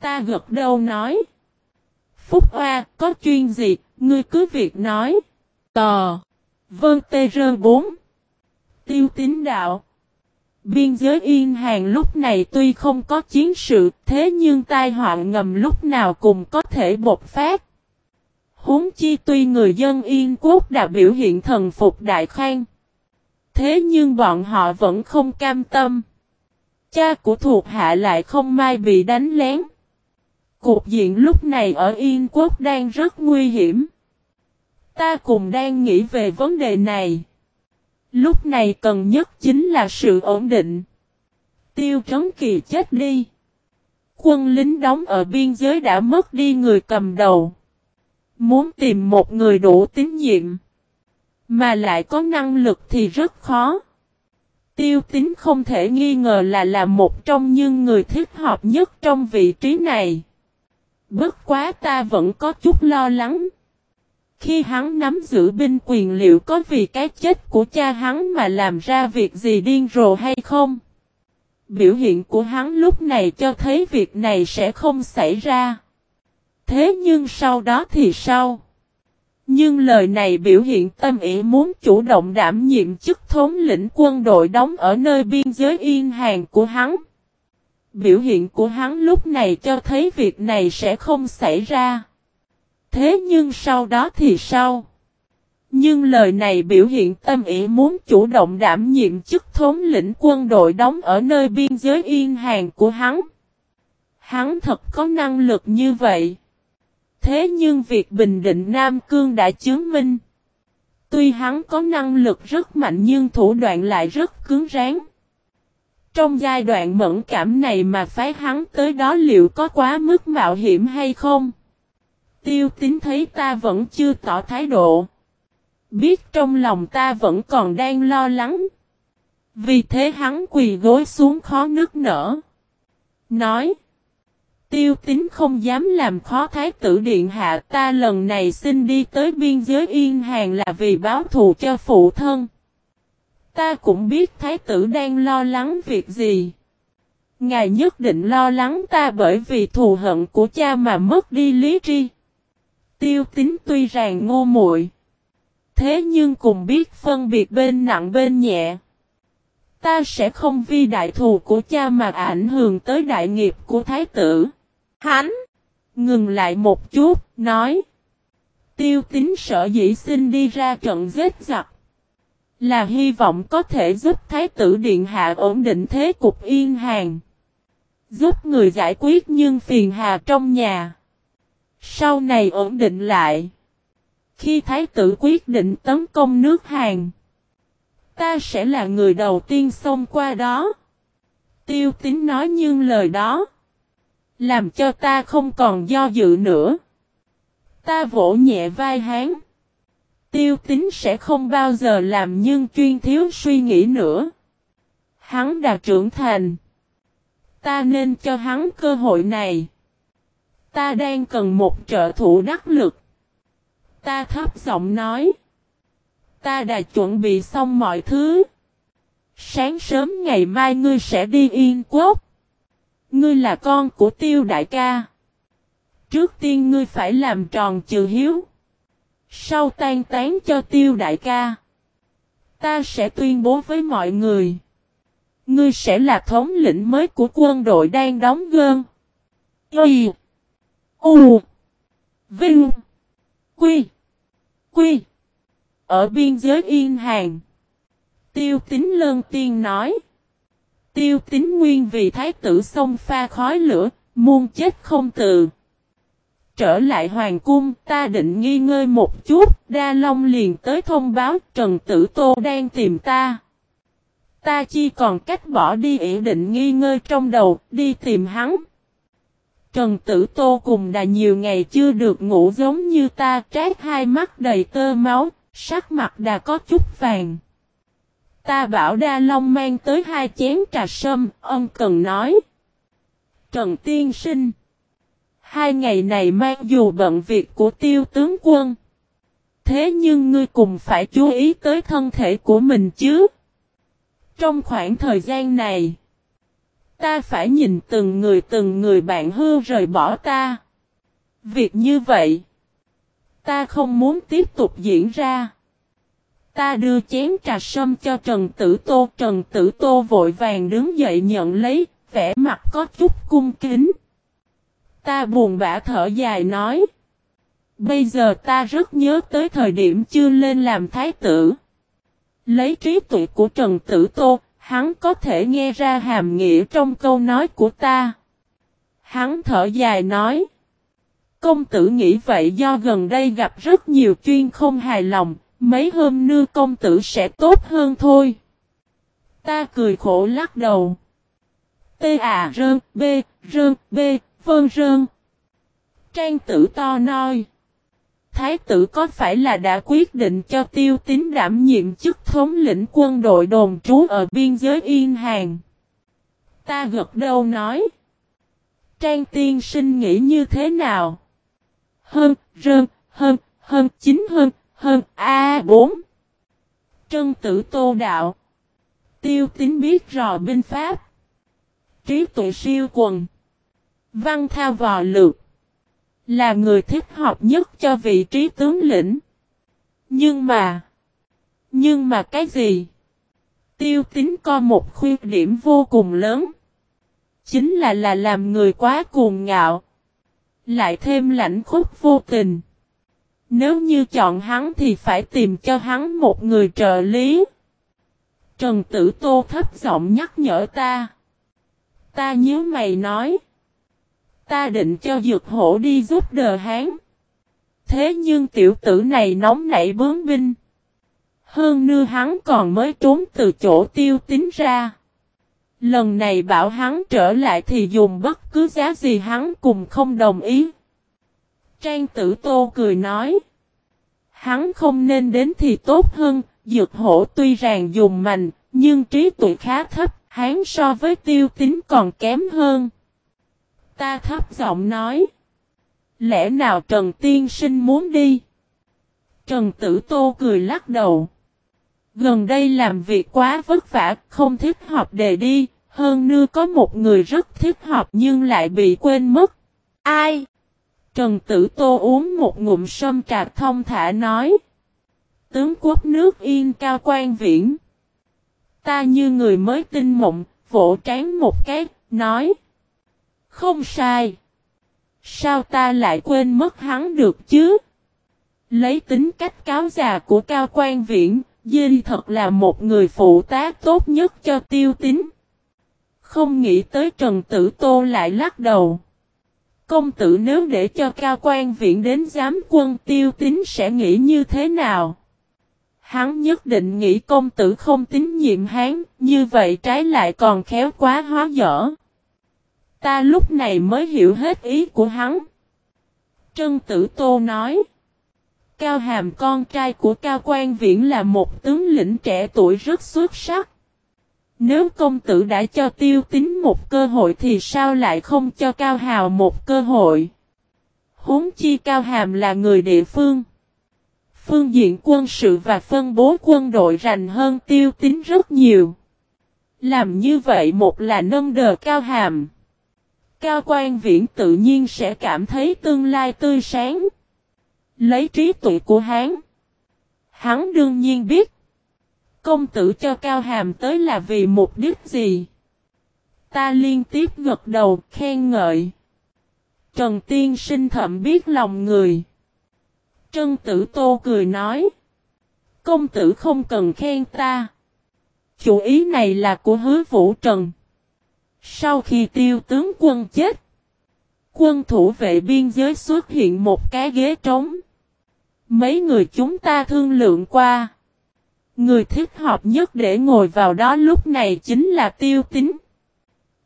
Ta gật đầu nói. Phúc Hoa, có chuyên gì, ngươi cứ việc nói. Tò. Vân Tê Rơ 4. Tiêu tín đạo. Biên giới yên hàng lúc này tuy không có chiến sự, thế nhưng tai họa ngầm lúc nào cũng có thể bộc phát. Huống chi tuy người dân Yên Quốc đã biểu hiện thần phục Đại Khang. Thế nhưng bọn họ vẫn không cam tâm. Cha của thuộc hạ lại không may bị đánh lén. Cục diện lúc này ở Yên Quốc đang rất nguy hiểm. Ta cùng đang nghĩ về vấn đề này. Lúc này cần nhất chính là sự ổn định. Tiêu Trấn Kỳ chết đi. Quân lính đóng ở biên giới đã mất đi người cầm đầu. Muốn tìm một người đủ tín nhiệm. Mà lại có năng lực thì rất khó. Tiêu tín không thể nghi ngờ là là một trong những người thích hợp nhất trong vị trí này. Bất quá ta vẫn có chút lo lắng. Khi hắn nắm giữ binh quyền liệu có vì cái chết của cha hắn mà làm ra việc gì điên rồ hay không? Biểu hiện của hắn lúc này cho thấy việc này sẽ không xảy ra. Thế nhưng sau đó thì sao? Nhưng lời này biểu hiện tâm ý muốn chủ động đảm nhiệm chức thống lĩnh quân đội đóng ở nơi biên giới yên hàng của hắn. Biểu hiện của hắn lúc này cho thấy việc này sẽ không xảy ra. Thế nhưng sau đó thì sao? Nhưng lời này biểu hiện tâm ý muốn chủ động đảm nhiệm chức thống lĩnh quân đội đóng ở nơi biên giới yên hàng của hắn. Hắn thật có năng lực như vậy. Thế nhưng việc bình định Nam Cương đã chứng minh. Tuy hắn có năng lực rất mạnh nhưng thủ đoạn lại rất cứng rắn. Trong giai đoạn mẫn cảm này mà phái hắn tới đó liệu có quá mức mạo hiểm hay không? Tiêu tính thấy ta vẫn chưa tỏ thái độ. Biết trong lòng ta vẫn còn đang lo lắng. Vì thế hắn quỳ gối xuống khó nước nở. Nói. Tiêu tính không dám làm khó thái tử điện hạ, ta lần này xin đi tới biên giới yên hàng là vì báo thù cho phụ thân. Ta cũng biết thái tử đang lo lắng việc gì. Ngài nhất định lo lắng ta bởi vì thù hận của cha mà mất đi lý tri. Tiêu tính tuy rằng ngô muội Thế nhưng cùng biết phân biệt bên nặng bên nhẹ. Ta sẽ không vì đại thù của cha mà ảnh hưởng tới đại nghiệp của thái tử. Hắn! Ngừng lại một chút, nói. Tiêu tính sợ dĩ xin đi ra trận giết giặc. Là hy vọng có thể giúp Thái tử Điện Hạ ổn định thế cục yên hàng. Giúp người giải quyết nhưng phiền hà trong nhà. Sau này ổn định lại. Khi Thái tử quyết định tấn công nước Hàn. Ta sẽ là người đầu tiên xông qua đó. Tiêu tính nói nhưng lời đó. Làm cho ta không còn do dự nữa. Ta vỗ nhẹ vai hán. Tiêu tính sẽ không bao giờ làm nhưng chuyên thiếu suy nghĩ nữa. Hắn đã trưởng thành. Ta nên cho hắn cơ hội này. Ta đang cần một trợ thủ đắc lực. Ta thấp giọng nói. Ta đã chuẩn bị xong mọi thứ. Sáng sớm ngày mai ngươi sẽ đi Yên Quốc. Ngươi là con của tiêu đại ca. Trước tiên ngươi phải làm tròn trừ hiếu. Sau tan tán cho tiêu đại ca. Ta sẽ tuyên bố với mọi người. Ngươi sẽ là thống lĩnh mới của quân đội đang đóng gơn. Y. U. Vinh. Quy. Quy. Ở biên giới Yên Hàng. Tiêu tính lơn tiên nói. Tiêu tính nguyên vì thái tử xông pha khói lửa, muôn chết không từ. Trở lại hoàng cung, ta định nghi ngơi một chút, đa long liền tới thông báo Trần Tử Tô đang tìm ta. Ta chỉ còn cách bỏ đi ý định nghi ngơi trong đầu, đi tìm hắn. Trần Tử Tô cùng đã nhiều ngày chưa được ngủ giống như ta trát hai mắt đầy tơ máu, sắc mặt đã có chút vàng. Ta bảo Đa Long mang tới hai chén trà sâm, ông cần nói. Trần Tiên Sinh. Hai ngày này mang dù bận việc của tiêu tướng quân. Thế nhưng ngươi cùng phải chú ý tới thân thể của mình chứ. Trong khoảng thời gian này, Ta phải nhìn từng người từng người bạn hư rời bỏ ta. Việc như vậy, ta không muốn tiếp tục diễn ra. Ta đưa chén trà sâm cho Trần Tử Tô. Trần Tử Tô vội vàng đứng dậy nhận lấy, vẻ mặt có chút cung kính. Ta buồn bã thở dài nói. Bây giờ ta rất nhớ tới thời điểm chưa lên làm thái tử. Lấy trí tuệ của Trần Tử Tô, hắn có thể nghe ra hàm nghĩa trong câu nói của ta. Hắn thở dài nói. Công tử nghĩ vậy do gần đây gặp rất nhiều chuyên không hài lòng, mấy hôm nưa công tử sẽ tốt hơn thôi. Ta cười khổ lắc đầu. T à rơn, B, rơn, B, vơn rơn. Trang tử to nói. Thái tử có phải là đã quyết định cho tiêu tín đảm nhiệm chức thống lĩnh quân đội đồn trú ở biên giới Yên Hàng? Ta gật đầu nói. Trang tiên sinh nghĩ như thế nào? Hơn, rơn, hơn, hơn, chính hơn, hơn, A4. Trân tử tô đạo. Tiêu tín biết rò binh pháp. Trí tuệ siêu quần. Văn thao vò lược. Là người thích hợp nhất cho vị trí tướng lĩnh. Nhưng mà. Nhưng mà cái gì? Tiêu tính có một khuyết điểm vô cùng lớn. Chính là là làm người quá cuồng ngạo. Lại thêm lãnh khúc vô tình. Nếu như chọn hắn thì phải tìm cho hắn một người trợ lý. Trần Tử Tô thấp giọng nhắc nhở ta. Ta nhớ mày nói. Ta định cho dược hổ đi giúp đờ hán. Thế nhưng tiểu tử này nóng nảy bướng binh. Hơn nữa hắn còn mới trốn từ chỗ tiêu tính ra. Lần này bảo hắn trở lại thì dùng bất cứ giá gì hắn cùng không đồng ý. Trang tử tô cười nói. Hắn không nên đến thì tốt hơn, dược hổ tuy rằng dùng mạnh, nhưng trí tuệ khá thấp, hắn so với tiêu tính còn kém hơn. Ta thấp giọng nói. Lẽ nào Trần Tiên Sinh muốn đi? Trần Tử Tô cười lắc đầu. Gần đây làm việc quá vất vả, không thích hợp đề đi, hơn nữa có một người rất thích hợp nhưng lại bị quên mất. Ai? Trần Tử Tô uống một ngụm sâm trà thông thả nói. Tướng quốc nước yên cao quan viễn. Ta như người mới tinh mộng, vỗ trán một cái, nói. Không sai. Sao ta lại quên mất hắn được chứ? Lấy tính cách cáo già của Cao Quan Viễn, Dinh thật là một người phụ tá tốt nhất cho tiêu tính. Không nghĩ tới Trần Tử Tô lại lắc đầu. Công tử nếu để cho Cao Quan viện đến giám quân tiêu tính sẽ nghĩ như thế nào? Hắn nhất định nghĩ công tử không tín nhiệm hắn, như vậy trái lại còn khéo quá hóa dở. Ta lúc này mới hiểu hết ý của hắn. Trân Tử Tô nói. Cao Hàm con trai của Cao Quan Viễn là một tướng lĩnh trẻ tuổi rất xuất sắc. Nếu công tử đã cho tiêu tính một cơ hội thì sao lại không cho Cao Hào một cơ hội? Huống chi Cao Hàm là người địa phương. Phương diện quân sự và phân bố quân đội rành hơn tiêu tính rất nhiều. Làm như vậy một là nâng đờ Cao Hàm. Cao quan viễn tự nhiên sẽ cảm thấy tương lai tươi sáng. Lấy trí tuệ của hắn. Hắn đương nhiên biết. Công tử cho Cao Hàm tới là vì mục đích gì? Ta liên tiếp gật đầu, khen ngợi. Trần Tiên sinh thậm biết lòng người. Trân Tử Tô cười nói. Công tử không cần khen ta. Chủ ý này là của hứa vũ trần. Sau khi tiêu tướng quân chết, quân thủ vệ biên giới xuất hiện một cái ghế trống. Mấy người chúng ta thương lượng qua. Người thích hợp nhất để ngồi vào đó lúc này chính là tiêu tính.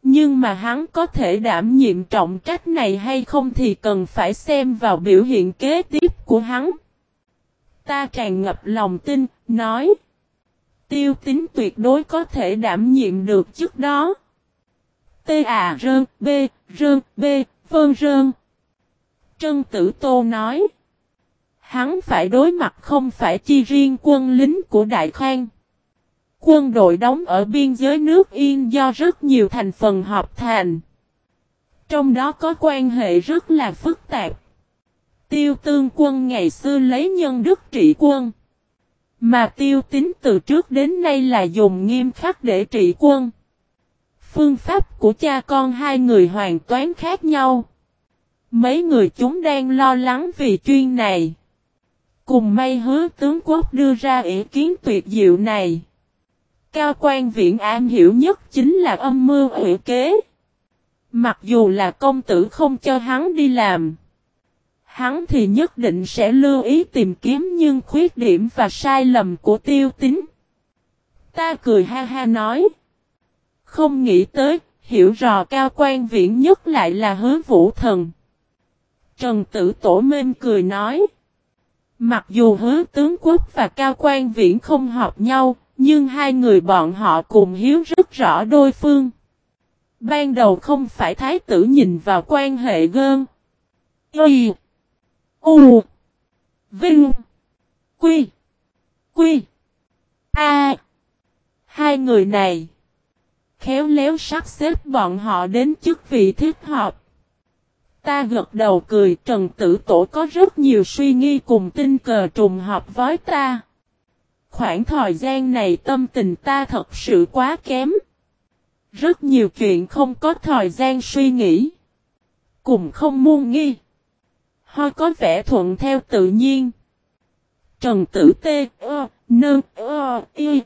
Nhưng mà hắn có thể đảm nhiệm trọng trách này hay không thì cần phải xem vào biểu hiện kế tiếp của hắn. Ta tràn ngập lòng tin, nói. Tiêu tính tuyệt đối có thể đảm nhiệm được trước đó. T à rơn, B, rơn, B, vơn rơn. Trân Tử Tô nói. Hắn phải đối mặt không phải chi riêng quân lính của Đại Khang. Quân đội đóng ở biên giới nước Yên do rất nhiều thành phần hợp thành. Trong đó có quan hệ rất là phức tạp. Tiêu tương quân ngày xưa lấy nhân đức trị quân. Mà tiêu tính từ trước đến nay là dùng nghiêm khắc để trị quân. Phương pháp của cha con hai người hoàn toàn khác nhau. Mấy người chúng đang lo lắng vì chuyên này. Cùng may hứa tướng quốc đưa ra ý kiến tuyệt diệu này. Cao quan viện am hiểu nhất chính là âm mưu ủy kế. Mặc dù là công tử không cho hắn đi làm. Hắn thì nhất định sẽ lưu ý tìm kiếm nhưng khuyết điểm và sai lầm của tiêu tính. Ta cười ha ha nói. Không nghĩ tới, hiểu rò cao quan viễn nhất lại là hứa vũ thần. Trần tử tổ mên cười nói. Mặc dù hứa tướng quốc và cao quan viễn không hợp nhau, nhưng hai người bọn họ cùng hiếu rất rõ đôi phương. Ban đầu không phải thái tử nhìn vào quan hệ gơn. Y. U. Vinh. Quy. Quy. A. Hai người này. Khéo léo sắp xếp bọn họ đến chức vị thích hợp. Ta gật đầu cười Trần Tử Tổ có rất nhiều suy nghi cùng tinh cờ trùng hợp với ta. Khoảng thời gian này tâm tình ta thật sự quá kém. Rất nhiều chuyện không có thời gian suy nghĩ. Cùng không muôn nghi. Ho có vẻ thuận theo tự nhiên. Trần Tử Tê, ơ, nơ, ơ, y.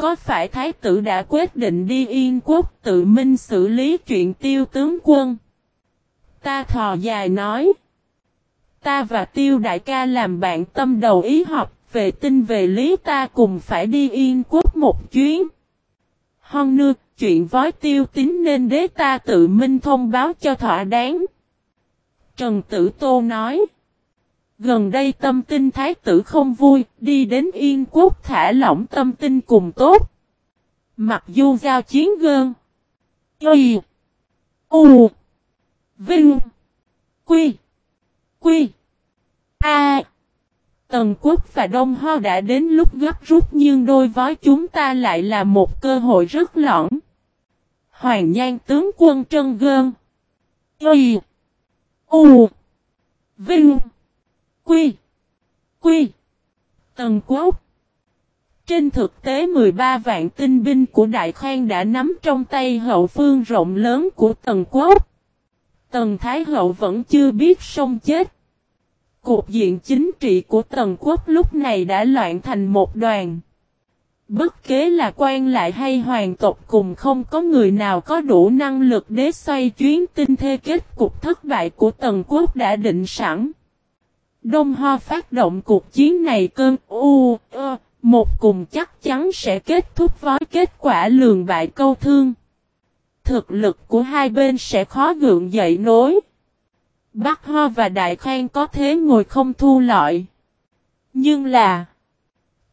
Có phải Thái tử đã quyết định đi Yên Quốc tự minh xử lý chuyện tiêu tướng quân? Ta thò dài nói. Ta và tiêu đại ca làm bạn tâm đầu ý học, về tin về lý ta cùng phải đi yên quốc một chuyến. Hon nư, chuyện vói tiêu tính nên đế ta tự minh thông báo cho thỏa đáng. Trần Tử Tô nói. Gần đây tâm tinh thái tử không vui, đi đến Yên Quốc thả lỏng tâm tinh cùng tốt. Mặc dù giao chiến gơn. Y. U. Vinh. Quy. Quy. A. Tần quốc và Đông Ho đã đến lúc gấp rút nhưng đôi vói chúng ta lại là một cơ hội rất lõng. Hoàng Nhan tướng quân Trân Gơn. Y. U. Vinh. Quy. Quy. Tần quốc. Trên thực tế 13 vạn tinh binh của Đại Khang đã nắm trong tay hậu phương rộng lớn của Tần quốc. Tần Thái Hậu vẫn chưa biết sông chết. Cục diện chính trị của Tần Quốc lúc này đã loạn thành một đoàn. Bất kế là quan lại hay hoàng tộc cùng không có người nào có đủ năng lực để xoay chuyến tinh thê kết cục thất bại của Tần Quốc đã định sẵn. Đông Ho phát động cuộc chiến này cơn u, ơ, một cùng chắc chắn sẽ kết thúc với kết quả lường bại câu thương thực lực của hai bên sẽ khó gượng dậy nối. Bắc Ho và Đại Khang có thế ngồi không thu lợi. Nhưng là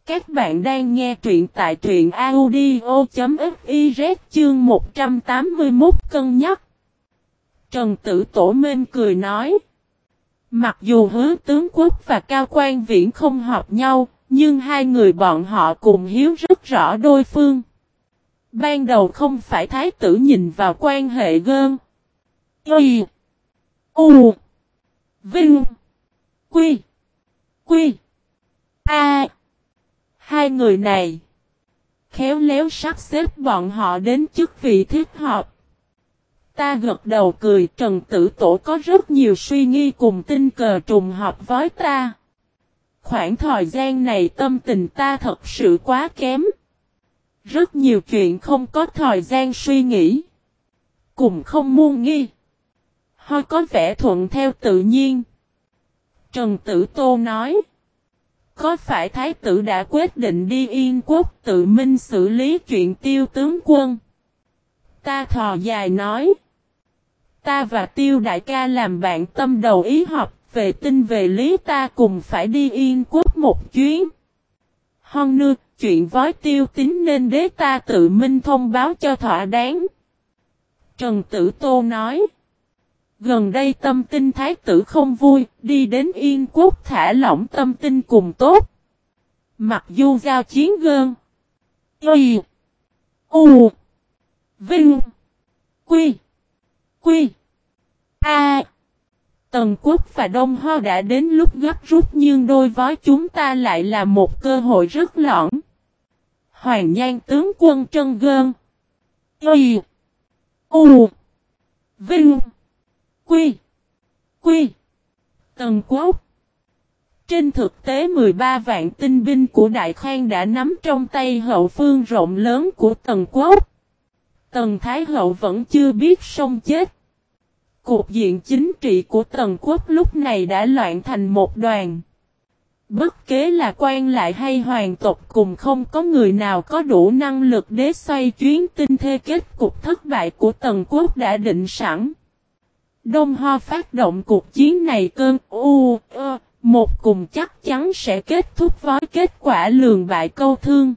Các bạn đang nghe truyện tại truyện audio.fiz chương 181 cân nhắc. Trần Tử Tổ Mên cười nói Mặc dù hứa tướng quốc và cao quan viễn không hợp nhau, nhưng hai người bọn họ cùng hiếu rất rõ đôi phương. Ban đầu không phải thái tử nhìn vào quan hệ gơn. Y. U. Vinh. Quy. Quy. A. Hai người này. Khéo léo sắp xếp bọn họ đến chức vị thiết hợp. Ta gật đầu cười, Trần Tử Tổ có rất nhiều suy nghi cùng tinh cờ trùng hợp với ta. Khoảng thời gian này tâm tình ta thật sự quá kém. Rất nhiều chuyện không có thời gian suy nghĩ. Cùng không muôn nghi. Hơi có vẻ thuận theo tự nhiên. Trần Tử Tô nói. Có phải Thái tử đã quyết định đi Yên Quốc tự minh xử lý chuyện tiêu tướng quân? Ta thò dài nói. Ta và tiêu đại ca làm bạn tâm đầu ý học về tin về lý ta cùng phải đi Yên Quốc một chuyến. Hon nư, chuyện vói tiêu tính nên đế ta tự minh thông báo cho thỏa đáng. Trần Tử Tô nói. Gần đây tâm tinh thái tử không vui, đi đến Yên Quốc thả lỏng tâm tinh cùng tốt. Mặc dù giao chiến gơn. Y. U. Vinh. Quy. Quy. A. Tần quốc và Đông Ho đã đến lúc gấp rút nhưng đôi với chúng ta lại là một cơ hội rất lõng. Hoàng Nhan tướng quân Trân Gơn. Y. U. Vinh. Quy. Quy. Tần quốc. Trên thực tế 13 vạn tinh binh của Đại Khang đã nắm trong tay hậu phương rộng lớn của Tần quốc. Tần Thái Hậu vẫn chưa biết sông chết cuộc diện chính trị của Tần quốc lúc này đã loạn thành một đoàn. Bất kế là quan lại hay hoàng tộc cùng không có người nào có đủ năng lực để xoay chuyến tinh thê kết cục thất bại của Tần quốc đã định sẵn. Đông Ho phát động cuộc chiến này cơn u, ơ, một cùng chắc chắn sẽ kết thúc với kết quả lường bại câu thương.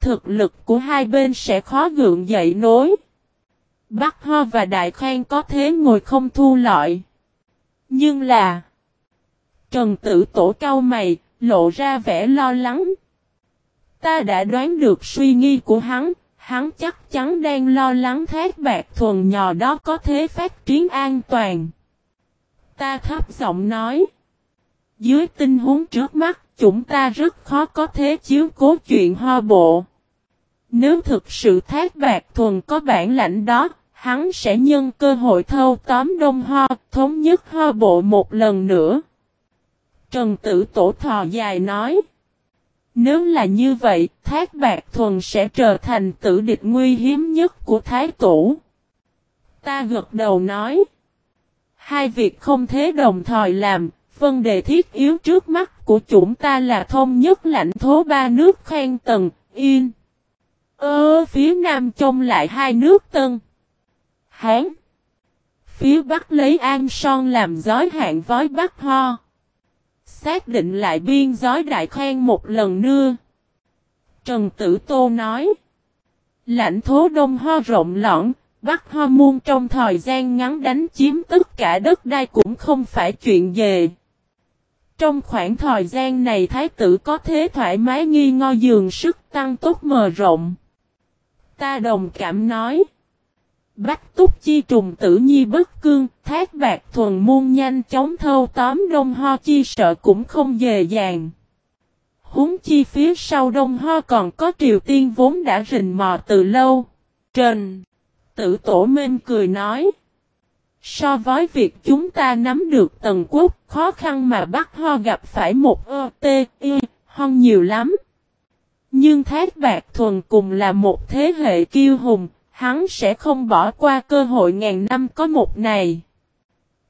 Thực lực của hai bên sẽ khó gượng dậy nối. Bắc Ho và Đại Khang có thế ngồi không thu lọi. Nhưng là... Trần Tử Tổ cau mày, lộ ra vẻ lo lắng. Ta đã đoán được suy nghĩ của hắn, hắn chắc chắn đang lo lắng thác bạc thuần nhỏ đó có thế phát triển an toàn. Ta thấp giọng nói. Dưới tình huống trước mắt, chúng ta rất khó có thế chiếu cố chuyện ho bộ. Nếu thực sự thác bạc thuần có bản lãnh đó, hắn sẽ nhân cơ hội thâu tóm đông ho, thống nhất ho bộ một lần nữa. Trần Tử Tổ thò dài nói. Nếu là như vậy, Thác Bạc Thuần sẽ trở thành tử địch nguy hiếm nhất của Thái Tổ. Ta gật đầu nói. Hai việc không thế đồng thời làm, vấn đề thiết yếu trước mắt của chúng ta là thông nhất lãnh thố ba nước khen Tần, Yên. Ơ phía nam trông lại hai nước Tân. Hán. Phía bắc lấy An Son làm giói hạn vói Bắc Ho. Xác định lại biên giói đại khoan một lần nữa. Trần Tử Tô nói. Lãnh thố đông ho rộng lõn, Bắc ho muôn trong thời gian ngắn đánh chiếm tất cả đất đai cũng không phải chuyện về. Trong khoảng thời gian này thái tử có thế thoải mái nghi ngo giường sức tăng tốt mờ rộng. Ta đồng cảm nói. Bách túc chi trùng tử nhi bất cương, thác bạc thuần muôn nhanh chóng thâu tóm đông ho chi sợ cũng không dề dàng. Húng chi phía sau đông ho còn có triều tiên vốn đã rình mò từ lâu. Trần, tử tổ Minh cười nói. So với việc chúng ta nắm được tần quốc, khó khăn mà bắt Ho gặp phải một ơ, t, y, hon nhiều lắm. Nhưng Thác Bạc Thuần cùng là một thế hệ kiêu hùng, hắn sẽ không bỏ qua cơ hội ngàn năm có một này.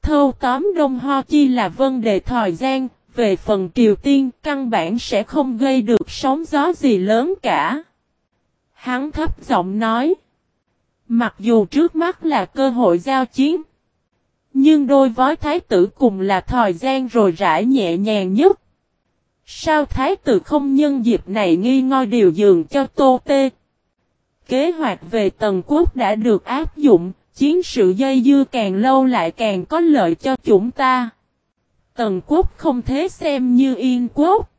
Thâu tóm Đông Ho Chi là vấn đề thời gian, về phần Triều Tiên căn bản sẽ không gây được sóng gió gì lớn cả. Hắn thấp giọng nói. Mặc dù trước mắt là cơ hội giao chiến. Nhưng đôi với thái tử cùng là thời gian rồi rãi nhẹ nhàng nhất. Sao thái tử không nhân dịp này nghi ngoi điều dường cho Tô Tê? Kế hoạch về tần quốc đã được áp dụng, chiến sự dây dưa càng lâu lại càng có lợi cho chúng ta. Tần quốc không thế xem như yên quốc.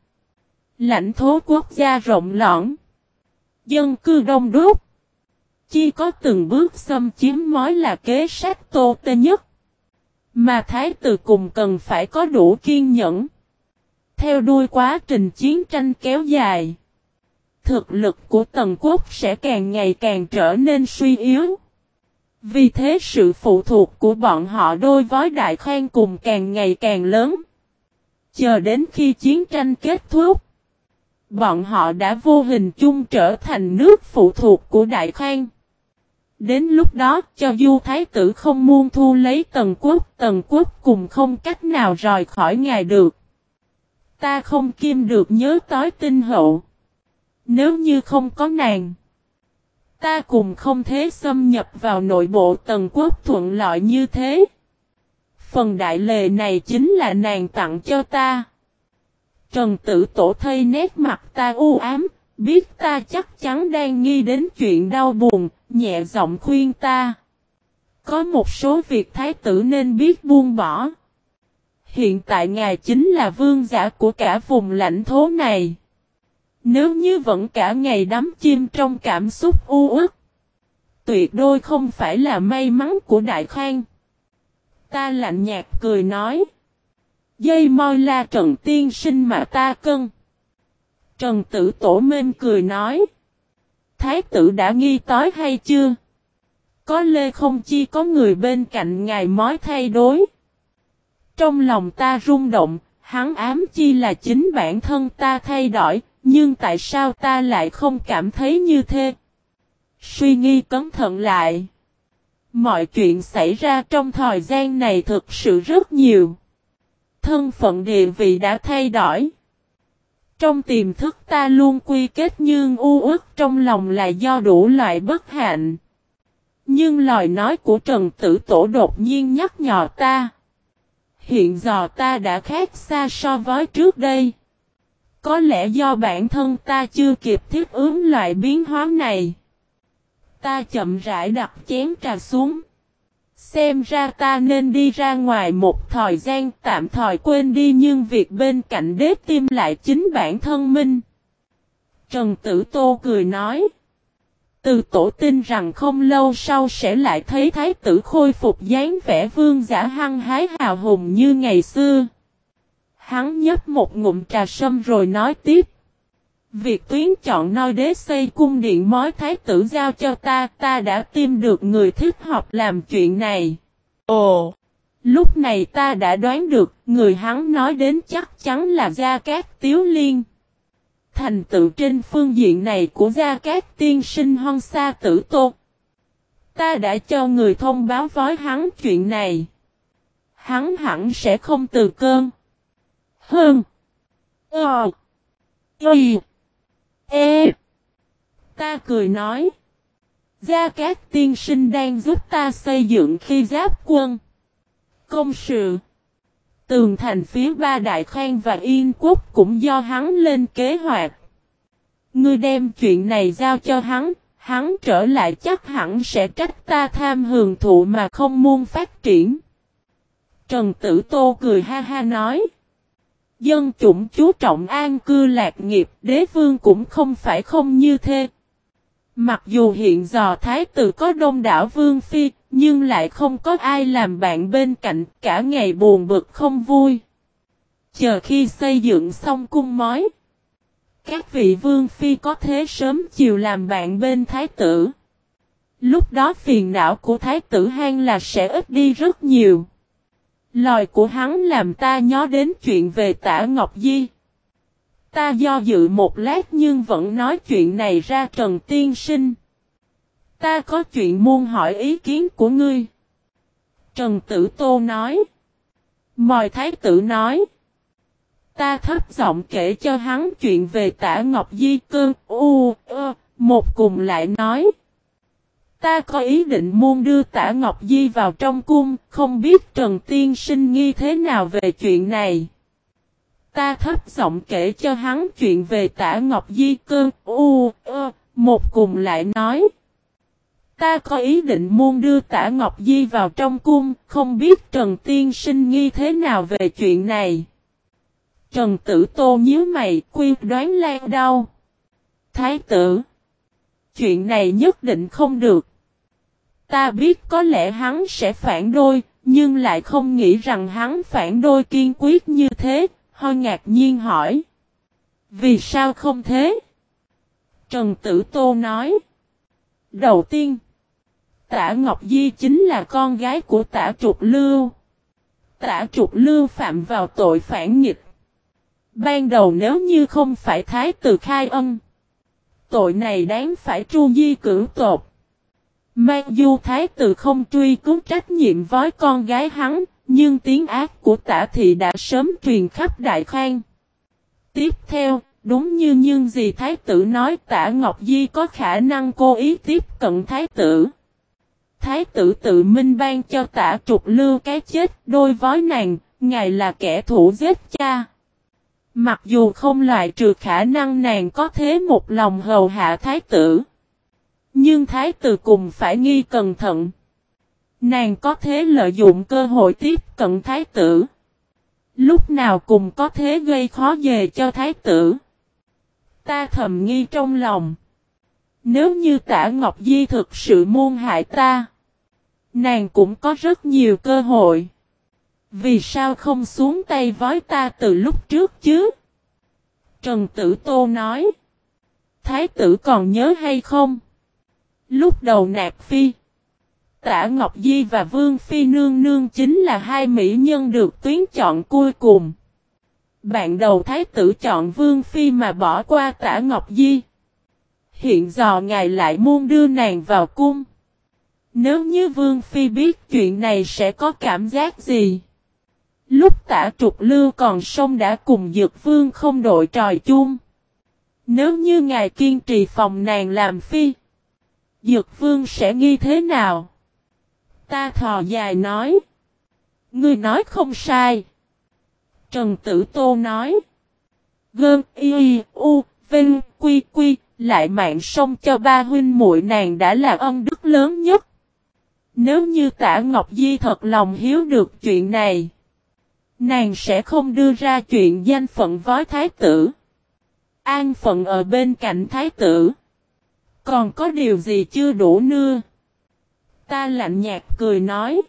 Lãnh thố quốc gia rộng lõn. Dân cư đông đúc. Chỉ có từng bước xâm chiếm mối là kế sách tô tê nhất. Mà thái tử cùng cần phải có đủ kiên nhẫn. Theo đuôi quá trình chiến tranh kéo dài thực lực của tần quốc sẽ càng ngày càng trở nên suy yếu. Vì thế sự phụ thuộc của bọn họ đôi với đại khoan cùng càng ngày càng lớn. Chờ đến khi chiến tranh kết thúc, bọn họ đã vô hình chung trở thành nước phụ thuộc của đại khoan. Đến lúc đó, cho dù thái tử không muôn thu lấy tần quốc, tần quốc cùng không cách nào rời khỏi ngài được. Ta không kim được nhớ tối tinh hậu. Nếu như không có nàng, ta cùng không thế xâm nhập vào nội bộ tần quốc thuận lợi như thế. Phần đại lề này chính là nàng tặng cho ta. Trần tử tổ thây nét mặt ta u ám, biết ta chắc chắn đang nghi đến chuyện đau buồn, nhẹ giọng khuyên ta. Có một số việc thái tử nên biết buông bỏ. Hiện tại ngài chính là vương giả của cả vùng lãnh thố này. Nếu như vẫn cả ngày đắm chim trong cảm xúc u uất, tuyệt đôi không phải là may mắn của Đại Khang. Ta lạnh nhạt cười nói. Dây moi la Trần Tiên sinh mà ta cân. Trần Tử Tổ mên cười nói. Thái tử đã nghi tối hay chưa? Có lê không chi có người bên cạnh ngài mói thay đối. Trong lòng ta rung động, hắn ám chi là chính bản thân ta thay đổi, nhưng tại sao ta lại không cảm thấy như thế? Suy nghi cẩn thận lại. Mọi chuyện xảy ra trong thời gian này thực sự rất nhiều. Thân phận địa vị đã thay đổi. Trong tiềm thức ta luôn quy kết nhưng u uất trong lòng là do đủ loại bất hạnh. Nhưng lời nói của Trần Tử Tổ đột nhiên nhắc nhở ta. Hiện giờ ta đã khác xa so với trước đây. Có lẽ do bản thân ta chưa kịp thiết ứng loại biến hóa này. Ta chậm rãi đặt chén trà xuống. Xem ra ta nên đi ra ngoài một thời gian, tạm thời quên đi nhưng việc bên cạnh đế tim lại chính bản thân minh. Trần Tử Tô cười nói. Từ tổ tin rằng không lâu sau sẽ lại thấy thái tử khôi phục dáng vẻ vương giả hăng hái hào hùng như ngày xưa. Hắn nhấp một ngụm trà sâm rồi nói tiếp. Việc tuyến chọn noi đế xây cung điện mối thái tử giao cho ta, ta đã tìm được người thích hợp làm chuyện này. Ồ! Lúc này ta đã đoán được, người hắn nói đến chắc chắn là Gia Cát Tiếu Liên. Thành tựu trên phương diện này của Gia Cát Tiên sinh hon sa tử tô. Ta đã cho người thông báo với hắn chuyện này. Hắn hẳn sẽ không từ cơn. Hơn. Ờ. Y. E. Ta cười nói. Gia Cát tiên sinh đang giúp ta xây dựng khi giáp quân. Công sự. Tường thành phía ba đại khang và yên quốc cũng do hắn lên kế hoạch. Ngươi đem chuyện này giao cho hắn, hắn trở lại chắc hẳn sẽ trách ta tham hưởng thụ mà không muốn phát triển. Trần Tử Tô cười ha ha nói. Dân chủng chú trọng an cư lạc nghiệp, đế vương cũng không phải không như thế. Mặc dù hiện giờ thái tử có đông đảo vương phi, nhưng lại không có ai làm bạn bên cạnh, cả ngày buồn bực không vui. Chờ khi xây dựng xong cung mói, các vị vương phi có thế sớm chiều làm bạn bên thái tử. Lúc đó phiền não của thái tử hang là sẽ ít đi rất nhiều. Lời của hắn làm ta nhớ đến chuyện về tả Ngọc Di. Ta do dự một lát nhưng vẫn nói chuyện này ra Trần Tiên Sinh. Ta có chuyện muôn hỏi ý kiến của ngươi. Trần Tử Tô nói. Mời Thái tử nói. Ta thấp giọng kể cho hắn chuyện về tả Ngọc Di cơn u ơ, một cùng lại nói. Ta có ý định muôn đưa tả Ngọc Di vào trong cung, không biết Trần Tiên Sinh nghi thế nào về chuyện này. Ta thấp giọng kể cho hắn chuyện về tả Ngọc Di cơn u ơ, một cùng lại nói. Ta có ý định muôn đưa tả Ngọc Di vào trong cung, không biết Trần Tiên Sinh nghi thế nào về chuyện này. Trần Tử Tô nhíu mày, quy đoán lan đau. Thái tử. Chuyện này nhất định không được. Ta biết có lẽ hắn sẽ phản đôi, nhưng lại không nghĩ rằng hắn phản đôi kiên quyết như thế, ho ngạc nhiên hỏi. Vì sao không thế? Trần Tử Tô nói. Đầu tiên, Tả Ngọc Di chính là con gái của Tả Trục Lưu. Tả Trục Lưu phạm vào tội phản nghịch. Ban đầu nếu như không phải Thái tử khai ân, tội này đáng phải tru di cử tột. Mang du thái tử không truy cứu trách nhiệm với con gái hắn, nhưng tiếng ác của tả thị đã sớm truyền khắp đại khang. Tiếp theo, đúng như nhưng gì thái tử nói tả Ngọc Di có khả năng cố ý tiếp cận thái tử. Thái tử tự minh ban cho tả trục lưu cái chết đôi vói nàng, ngài là kẻ thủ giết cha. Mặc dù không loại trừ khả năng nàng có thế một lòng hầu hạ thái tử. Nhưng thái tử cùng phải nghi cẩn thận. Nàng có thế lợi dụng cơ hội tiếp cận thái tử. Lúc nào cùng có thế gây khó về cho thái tử. Ta thầm nghi trong lòng. Nếu như tả Ngọc Di thực sự muôn hại ta. Nàng cũng có rất nhiều cơ hội. Vì sao không xuống tay với ta từ lúc trước chứ? Trần Tử Tô nói. Thái tử còn nhớ hay không? Lúc đầu nạp phi. Tả Ngọc Di và Vương Phi Nương Nương chính là hai mỹ nhân được tuyến chọn cuối cùng. Bạn đầu thái tử chọn Vương Phi mà bỏ qua tả Ngọc Di. Hiện giờ ngài lại muốn đưa nàng vào cung. Nếu như Vương Phi biết chuyện này sẽ có cảm giác gì? Lúc tả trục lưu còn sông đã cùng Dược Vương không đội tròi chung. Nếu như ngài kiên trì phòng nàng làm phi. Dược Vương sẽ nghi thế nào? Ta thò dài nói. Ngươi nói không sai. Trần Tử Tô nói. Gơn, y u, vinh, quy quy, lại mạng sông cho ba huynh muội nàng đã là ân đức lớn nhất. Nếu như tả Ngọc Di thật lòng hiếu được chuyện này. Nàng sẽ không đưa ra chuyện danh phận với thái tử. An phận ở bên cạnh thái tử. Còn có điều gì chưa đủ nưa? Ta lạnh nhạt cười nói.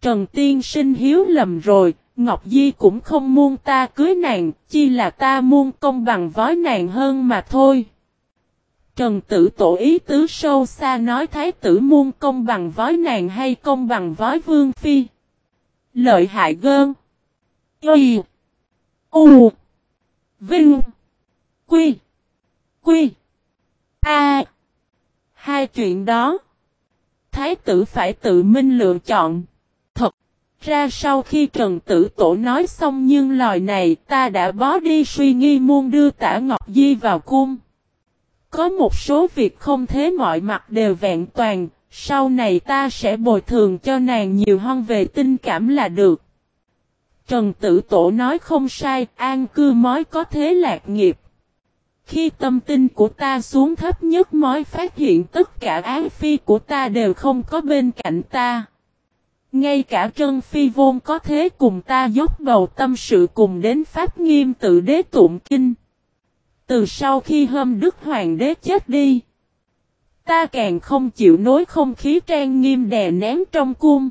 Trần Tiên sinh hiếu lầm rồi, Ngọc Di cũng không muốn ta cưới nàng, chi là ta muốn công bằng với nàng hơn mà thôi. Trần Tử Tổ ý tứ sâu xa nói thái tử muôn công bằng với nàng hay công bằng với Vương Phi. Lợi hại gơn. Y. U. Vinh. Quy. Quy. A. Hai chuyện đó. Thái tử phải tự minh lựa chọn. Thật ra sau khi Trần Tử Tổ nói xong nhưng lời này ta đã bó đi suy nghi muôn đưa tả Ngọc Di vào cung. Có một số việc không thế mọi mặt đều vẹn toàn, sau này ta sẽ bồi thường cho nàng nhiều hơn về tình cảm là được. Trần Tử Tổ nói không sai, an cư mói có thế lạc nghiệp. Khi tâm tinh của ta xuống thấp nhất mới phát hiện tất cả ái phi của ta đều không có bên cạnh ta. Ngay cả Trân Phi Vôn có thế cùng ta dốc đầu tâm sự cùng đến Pháp Nghiêm tự đế tụng kinh. Từ sau khi hâm Đức Hoàng đế chết đi, ta càng không chịu nối không khí trang nghiêm đè nén trong cung.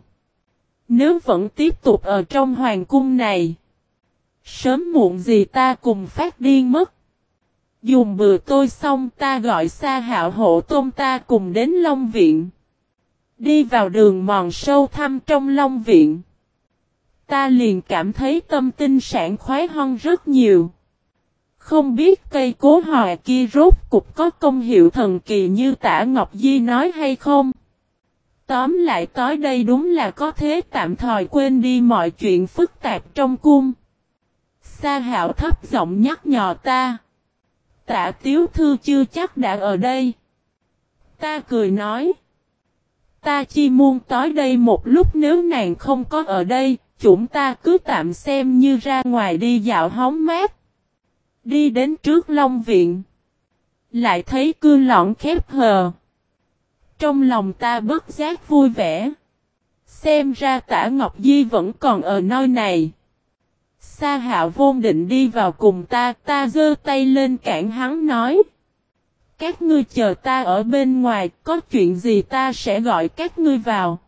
Nếu vẫn tiếp tục ở trong hoàng cung này, sớm muộn gì ta cùng phát điên mất. Dùng bừa tôi xong ta gọi xa hạo hộ tôn ta cùng đến Long Viện. Đi vào đường mòn sâu thăm trong Long Viện. Ta liền cảm thấy tâm tinh sản khoái hơn rất nhiều. Không biết cây cố hòe kia rốt cục có công hiệu thần kỳ như tả Ngọc Di nói hay không? Tóm lại tối đây đúng là có thế tạm thời quên đi mọi chuyện phức tạp trong cung. Sa hạo thấp giọng nhắc nhò ta. Tạ tiếu thư chưa chắc đã ở đây. Ta cười nói. Ta chi muôn tối đây một lúc nếu nàng không có ở đây, chúng ta cứ tạm xem như ra ngoài đi dạo hóng mát. Đi đến trước Long Viện. Lại thấy cư lõn khép hờ. Trong lòng ta bất giác vui vẻ. Xem ra tả Ngọc Di vẫn còn ở nơi này. Sa hạo vôn định đi vào cùng ta, ta giơ tay lên cản hắn nói. Các ngươi chờ ta ở bên ngoài, có chuyện gì ta sẽ gọi các ngươi vào.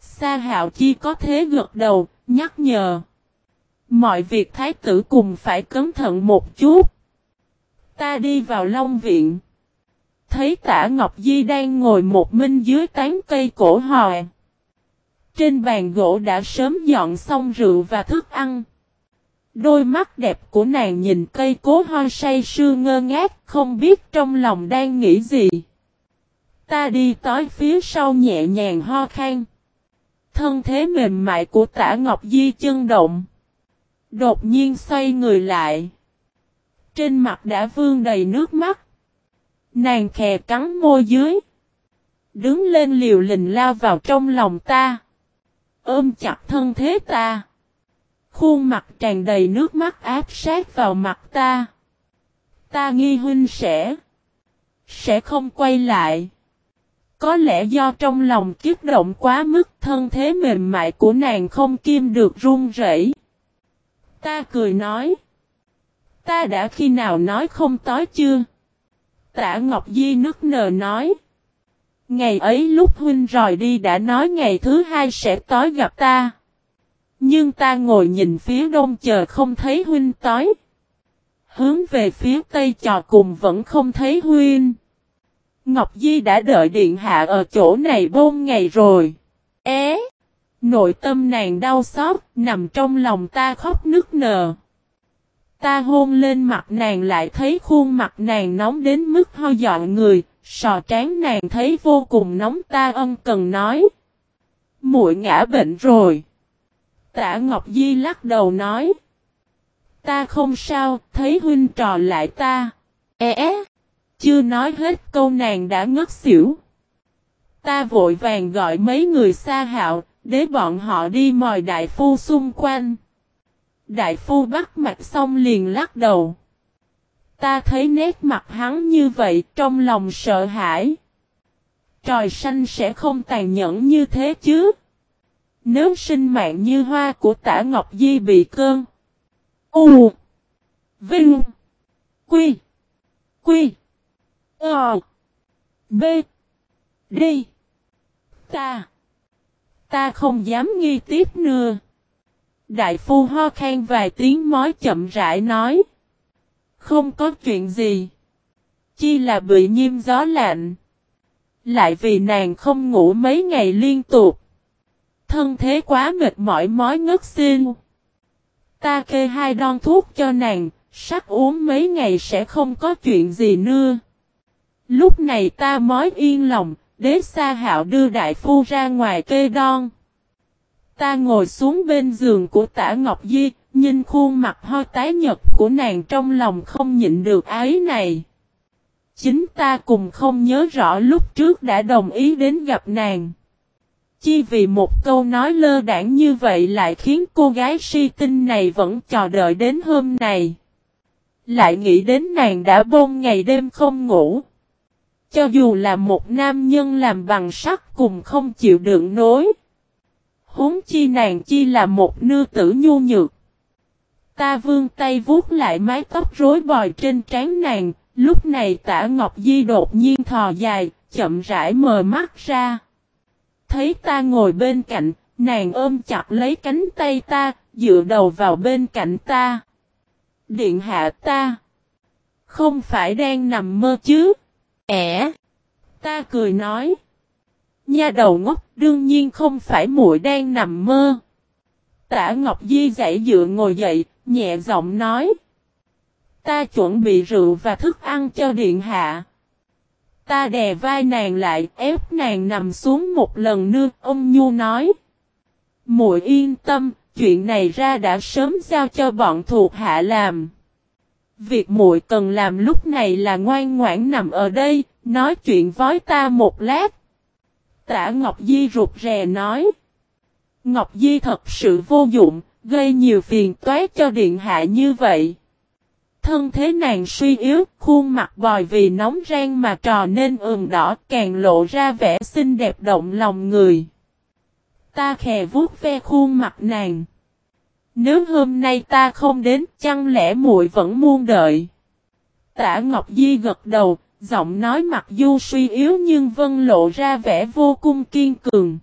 Sa hạo chi có thế gật đầu, nhắc nhở. Mọi việc thái tử cùng phải cẩn thận một chút. Ta đi vào Long Viện. Thấy tả Ngọc Di đang ngồi một mình dưới tán cây cổ hòe. Trên bàn gỗ đã sớm dọn xong rượu và thức ăn. Đôi mắt đẹp của nàng nhìn cây cố hoa say sưa ngơ ngác, không biết trong lòng đang nghĩ gì. Ta đi tới phía sau nhẹ nhàng ho khan. Thân thế mềm mại của tả Ngọc Di chân động. Đột nhiên xoay người lại. Trên mặt đã vương đầy nước mắt. Nàng khè cắn môi dưới. Đứng lên liều lình lao vào trong lòng ta. Ôm chặt thân thế ta. Khuôn mặt tràn đầy nước mắt áp sát vào mặt ta. Ta nghi huynh sẽ. Sẽ không quay lại. Có lẽ do trong lòng kiếp động quá mức thân thế mềm mại của nàng không kim được run rẩy. Ta cười nói. Ta đã khi nào nói không tối chưa? Tả Ngọc Di nức nờ nói. Ngày ấy lúc huynh rời đi đã nói ngày thứ hai sẽ tối gặp ta. Nhưng ta ngồi nhìn phía đông chờ không thấy huynh tối. Hướng về phía tây trò cùng vẫn không thấy huynh. Ngọc Di đã đợi điện hạ ở chỗ này bôn ngày rồi. É! Nội tâm nàng đau xót, nằm trong lòng ta khóc nức nở. Ta hôn lên mặt nàng lại thấy khuôn mặt nàng nóng đến mức ho dọn người, sò trán nàng thấy vô cùng nóng ta ân cần nói. muội ngã bệnh rồi. tạ Ngọc Di lắc đầu nói. Ta không sao, thấy huynh trò lại ta. É, chưa nói hết câu nàng đã ngất xỉu. Ta vội vàng gọi mấy người xa hạo, để bọn họ đi mời đại phu xung quanh. Đại phu bắt mạch xong liền lắc đầu. Ta thấy nét mặt hắn như vậy trong lòng sợ hãi. Trời xanh sẽ không tàn nhẫn như thế chứ. Nếu sinh mạng như hoa của tả Ngọc Di bị cơn. U. Vinh. Quy. Quy. Ờ. B. Đi. Ta. Ta không dám nghi tiếp nữa. Đại phu ho khan vài tiếng mói chậm rãi nói. Không có chuyện gì. Chi là bị nhiêm gió lạnh. Lại vì nàng không ngủ mấy ngày liên tục. Thân thế quá mệt mỏi mói ngất xin. Ta kê hai đon thuốc cho nàng, sắc uống mấy ngày sẽ không có chuyện gì nữa. Lúc này ta mói yên lòng, đế sa hạo đưa đại phu ra ngoài kê đon. Ta ngồi xuống bên giường của tả Ngọc Di, nhìn khuôn mặt ho tái nhật của nàng trong lòng không nhịn được ái này. Chính ta cùng không nhớ rõ lúc trước đã đồng ý đến gặp nàng. Chi vì một câu nói lơ đảng như vậy lại khiến cô gái si tinh này vẫn chờ đợi đến hôm này. Lại nghĩ đến nàng đã bôn ngày đêm không ngủ. Cho dù là một nam nhân làm bằng sắt cùng không chịu đựng nối. Huống chi nàng chi là một nư tử nhu nhược. Ta vương tay vuốt lại mái tóc rối bòi trên trán nàng, lúc này tả Ngọc Di đột nhiên thò dài, chậm rãi mờ mắt ra. Thấy ta ngồi bên cạnh, nàng ôm chặt lấy cánh tay ta, dựa đầu vào bên cạnh ta. Điện hạ ta. Không phải đang nằm mơ chứ. Ẻ. Ta cười nói. Nha đầu ngốc đương nhiên không phải muội đang nằm mơ. Tả Ngọc Di dậy dựa ngồi dậy, nhẹ giọng nói. Ta chuẩn bị rượu và thức ăn cho điện hạ. Ta đè vai nàng lại, ép nàng nằm xuống một lần nữa, ông Nhu nói. muội yên tâm, chuyện này ra đã sớm giao cho bọn thuộc hạ làm. Việc muội cần làm lúc này là ngoan ngoãn nằm ở đây, nói chuyện với ta một lát. Tả Ngọc Di rụt rè nói. Ngọc Di thật sự vô dụng, gây nhiều phiền toái cho điện hạ như vậy. Thân thế nàng suy yếu, khuôn mặt bòi vì nóng rang mà trò nên ửng đỏ càng lộ ra vẻ xinh đẹp động lòng người. Ta khè vuốt ve khuôn mặt nàng. Nếu hôm nay ta không đến, chăng lẽ muội vẫn muôn đợi? Tả Ngọc Di gật đầu, giọng nói mặc dù suy yếu nhưng vân lộ ra vẻ vô cùng kiên cường.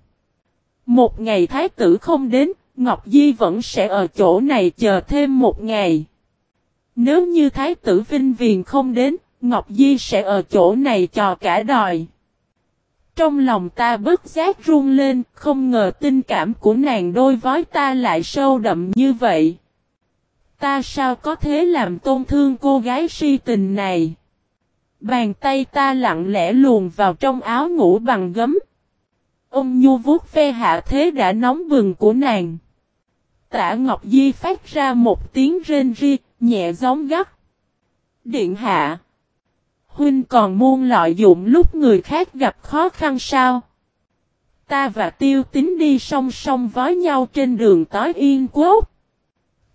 Một ngày thái tử không đến, Ngọc Di vẫn sẽ ở chỗ này chờ thêm một ngày. Nếu như thái tử Vinh Viền không đến, Ngọc Di sẽ ở chỗ này chờ cả đời. Trong lòng ta bất giác run lên, không ngờ tình cảm của nàng đôi với ta lại sâu đậm như vậy. Ta sao có thế làm tôn thương cô gái si tình này? Bàn tay ta lặng lẽ luồn vào trong áo ngủ bằng gấm. Ông Nhu vuốt ve hạ thế đã nóng bừng của nàng. Tả Ngọc Di phát ra một tiếng rên ri, nhẹ giống gắt. Điện hạ. Huynh còn muôn lợi dụng lúc người khác gặp khó khăn sao? Ta và tiêu tính đi song song với nhau trên đường tối yên quốc.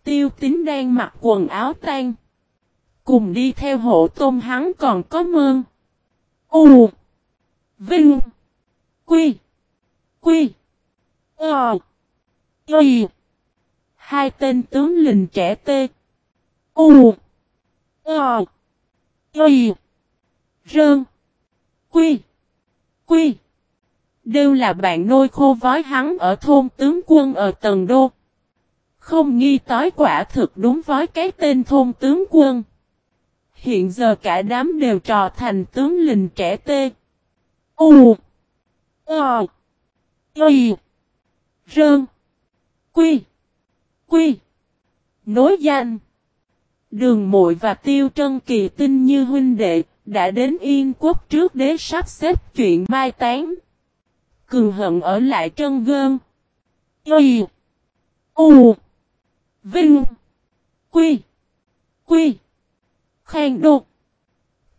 Tiêu tính đang mặc quần áo tan. Cùng đi theo hộ tôm hắn còn có mương. U. Vinh. Quy. Quy. Ờ. Y. Hai tên tướng lình trẻ tê. U. Ờ. Y. Rơn. Quy. Quy. Đều là bạn nôi khô vói hắn ở thôn tướng quân ở Tần Đô. Không nghi tối quả thực đúng với cái tên thôn tướng quân. Hiện giờ cả đám đều trò thành tướng lình trẻ tê. U. Ờ. Y. Rơn. Quy. Quy. Nối danh. Đường muội và tiêu trân kỳ tinh như huynh đệ, đã đến Yên quốc trước đế sắp xếp chuyện mai tán Cường hận ở lại trân gơn. Y. U. Vinh. Quy. Quy. Khang đột.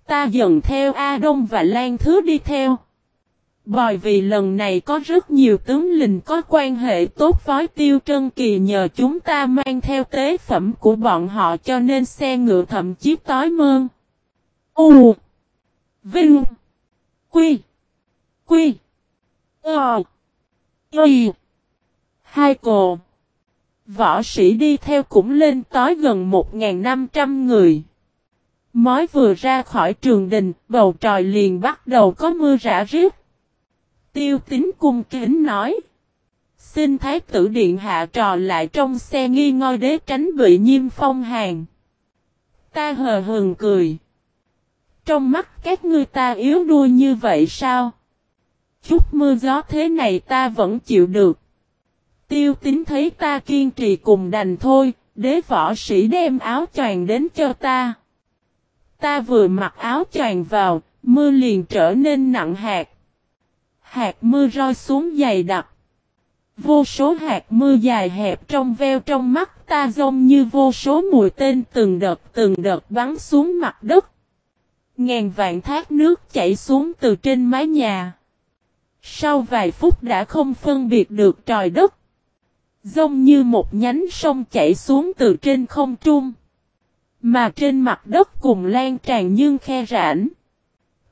Ta dần theo A Đông và Lan Thứ đi theo. Bởi vì lần này có rất nhiều tướng lình có quan hệ tốt với Tiêu Trân Kỳ nhờ chúng ta mang theo tế phẩm của bọn họ cho nên xe ngựa thậm chí tối mơn. U. Vinh. Quy. Quy. Ờ. Y. Hai cồ. Võ sĩ đi theo cũng lên tới gần 1.500 người. Mới vừa ra khỏi trường đình, bầu trời liền bắt đầu có mưa rã rít. Tiêu tính cung kính nói. Xin Thái tử Điện Hạ trò lại trong xe nghi ngôi đế tránh bị nhiêm phong hàng. Ta hờ hừng cười. Trong mắt các ngươi ta yếu đuôi như vậy sao? Chút mưa gió thế này ta vẫn chịu được. Tiêu tính thấy ta kiên trì cùng đành thôi, đế võ sĩ đem áo choàng đến cho ta. Ta vừa mặc áo choàng vào, mưa liền trở nên nặng hạt. Hạt mưa rơi xuống dày đặc. Vô số hạt mưa dài hẹp trong veo trong mắt ta giống như vô số mùi tên từng đợt từng đợt bắn xuống mặt đất. Ngàn vạn thác nước chảy xuống từ trên mái nhà. Sau vài phút đã không phân biệt được trời đất. Giống như một nhánh sông chảy xuống từ trên không trung. Mà trên mặt đất cùng lan tràn nhưng khe rãnh.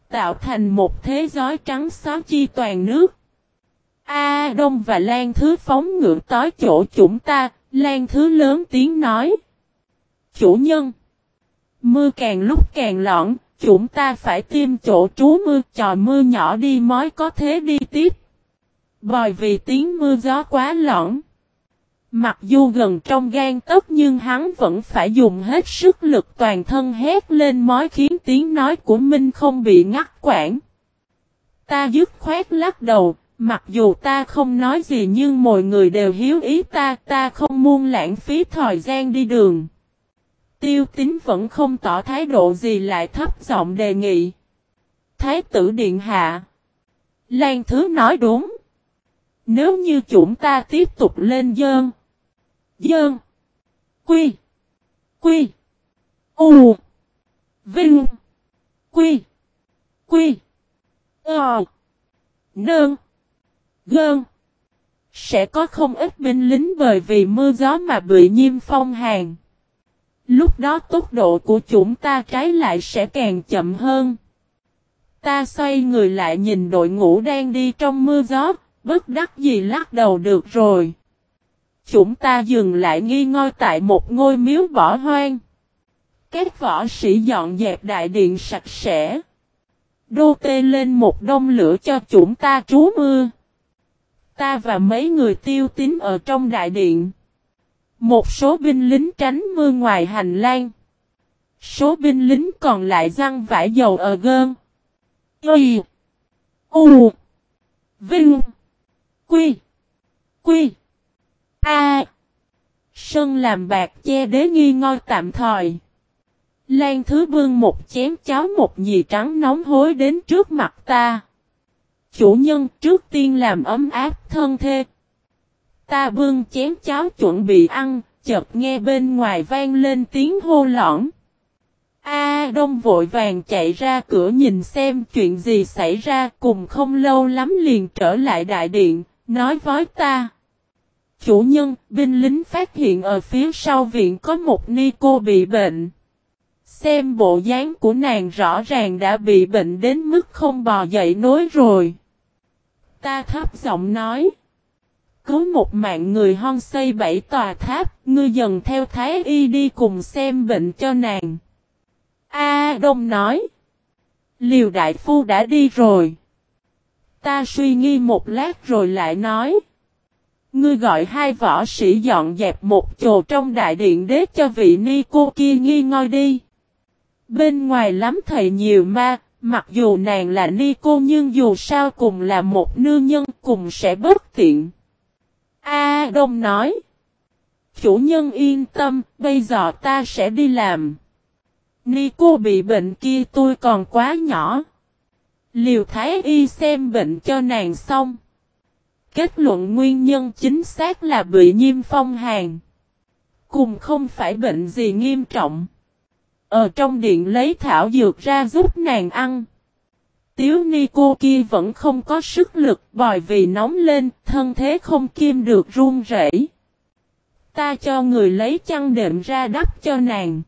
Tạo thành một thế giới trắng xóa chi toàn nước. A Đông và Lan Thứ phóng ngựa tới chỗ chúng ta, Lan Thứ lớn tiếng nói. Chủ nhân. Mưa càng lúc càng lõn, chúng ta phải tìm chỗ trú mưa trò mưa nhỏ đi mới có thế đi tiếp. Bởi vì tiếng mưa gió quá lõn. Mặc dù gần trong gan tấc nhưng hắn vẫn phải dùng hết sức lực toàn thân hét lên mói khiến tiếng nói của Minh không bị ngắt quãng. Ta dứt khoát lắc đầu, mặc dù ta không nói gì nhưng mọi người đều hiếu ý ta, ta không muốn lãng phí thời gian đi đường. Tiêu tính vẫn không tỏ thái độ gì lại thấp giọng đề nghị. Thái tử Điện Hạ. Lan Thứ nói đúng. Nếu như chúng ta tiếp tục lên dơn. Dơn. Quy. Quy. U. Vinh. Quy. Quy. Ờ. Nơn. Gơn. Sẽ có không ít binh lính bởi vì mưa gió mà bị nhiêm phong hàng. Lúc đó tốc độ của chúng ta trái lại sẽ càng chậm hơn. Ta xoay người lại nhìn đội ngũ đang đi trong mưa gió, bất đắc gì lắc đầu được rồi. Chúng ta dừng lại nghi ngơi tại một ngôi miếu bỏ hoang. Các võ sĩ dọn dẹp đại điện sạch sẽ. Đô tê lên một đông lửa cho chúng ta trú mưa. Ta và mấy người tiêu tín ở trong đại điện. Một số binh lính tránh mưa ngoài hành lang. Số binh lính còn lại răng vải dầu ở gơm, Y. U. Vinh. Quy. Quy. A. sơn làm bạc che đế nghi ngôi tạm thời. Lan thứ vương một chén cháo một nhì trắng nóng hối đến trước mặt ta. Chủ nhân trước tiên làm ấm áp thân thê. Ta bưng chén cháo chuẩn bị ăn, chợt nghe bên ngoài vang lên tiếng hô lõng. A Đông vội vàng chạy ra cửa nhìn xem chuyện gì xảy ra cùng không lâu lắm liền trở lại đại điện, nói với ta. Chủ nhân, binh lính phát hiện ở phía sau viện có một ni cô bị bệnh. Xem bộ dáng của nàng rõ ràng đã bị bệnh đến mức không bò dậy nối rồi. Ta thấp giọng nói. Cứu một mạng người hon xây bảy tòa tháp, ngươi dần theo thái y đi cùng xem bệnh cho nàng. A Đông nói. Liều đại phu đã đi rồi. Ta suy nghi một lát rồi lại nói. Ngươi gọi hai võ sĩ dọn dẹp một chồ trong đại điện đế cho vị ni cô kia nghi ngôi đi. Bên ngoài lắm thầy nhiều ma, mặc dù nàng là ni cô nhưng dù sao cùng là một nương nhân cùng sẽ bất tiện. A Đông nói. Chủ nhân yên tâm, bây giờ ta sẽ đi làm. Ni cô bị bệnh kia tôi còn quá nhỏ. Liều Thái Y xem bệnh cho nàng xong. Kết luận nguyên nhân chính xác là bị nhiêm phong hàn. Cùng không phải bệnh gì nghiêm trọng. Ở trong điện lấy thảo dược ra giúp nàng ăn. Tiếu ni cô kia vẫn không có sức lực bởi vì nóng lên, thân thế không kim được run rẩy. Ta cho người lấy chăn đệm ra đắp cho nàng.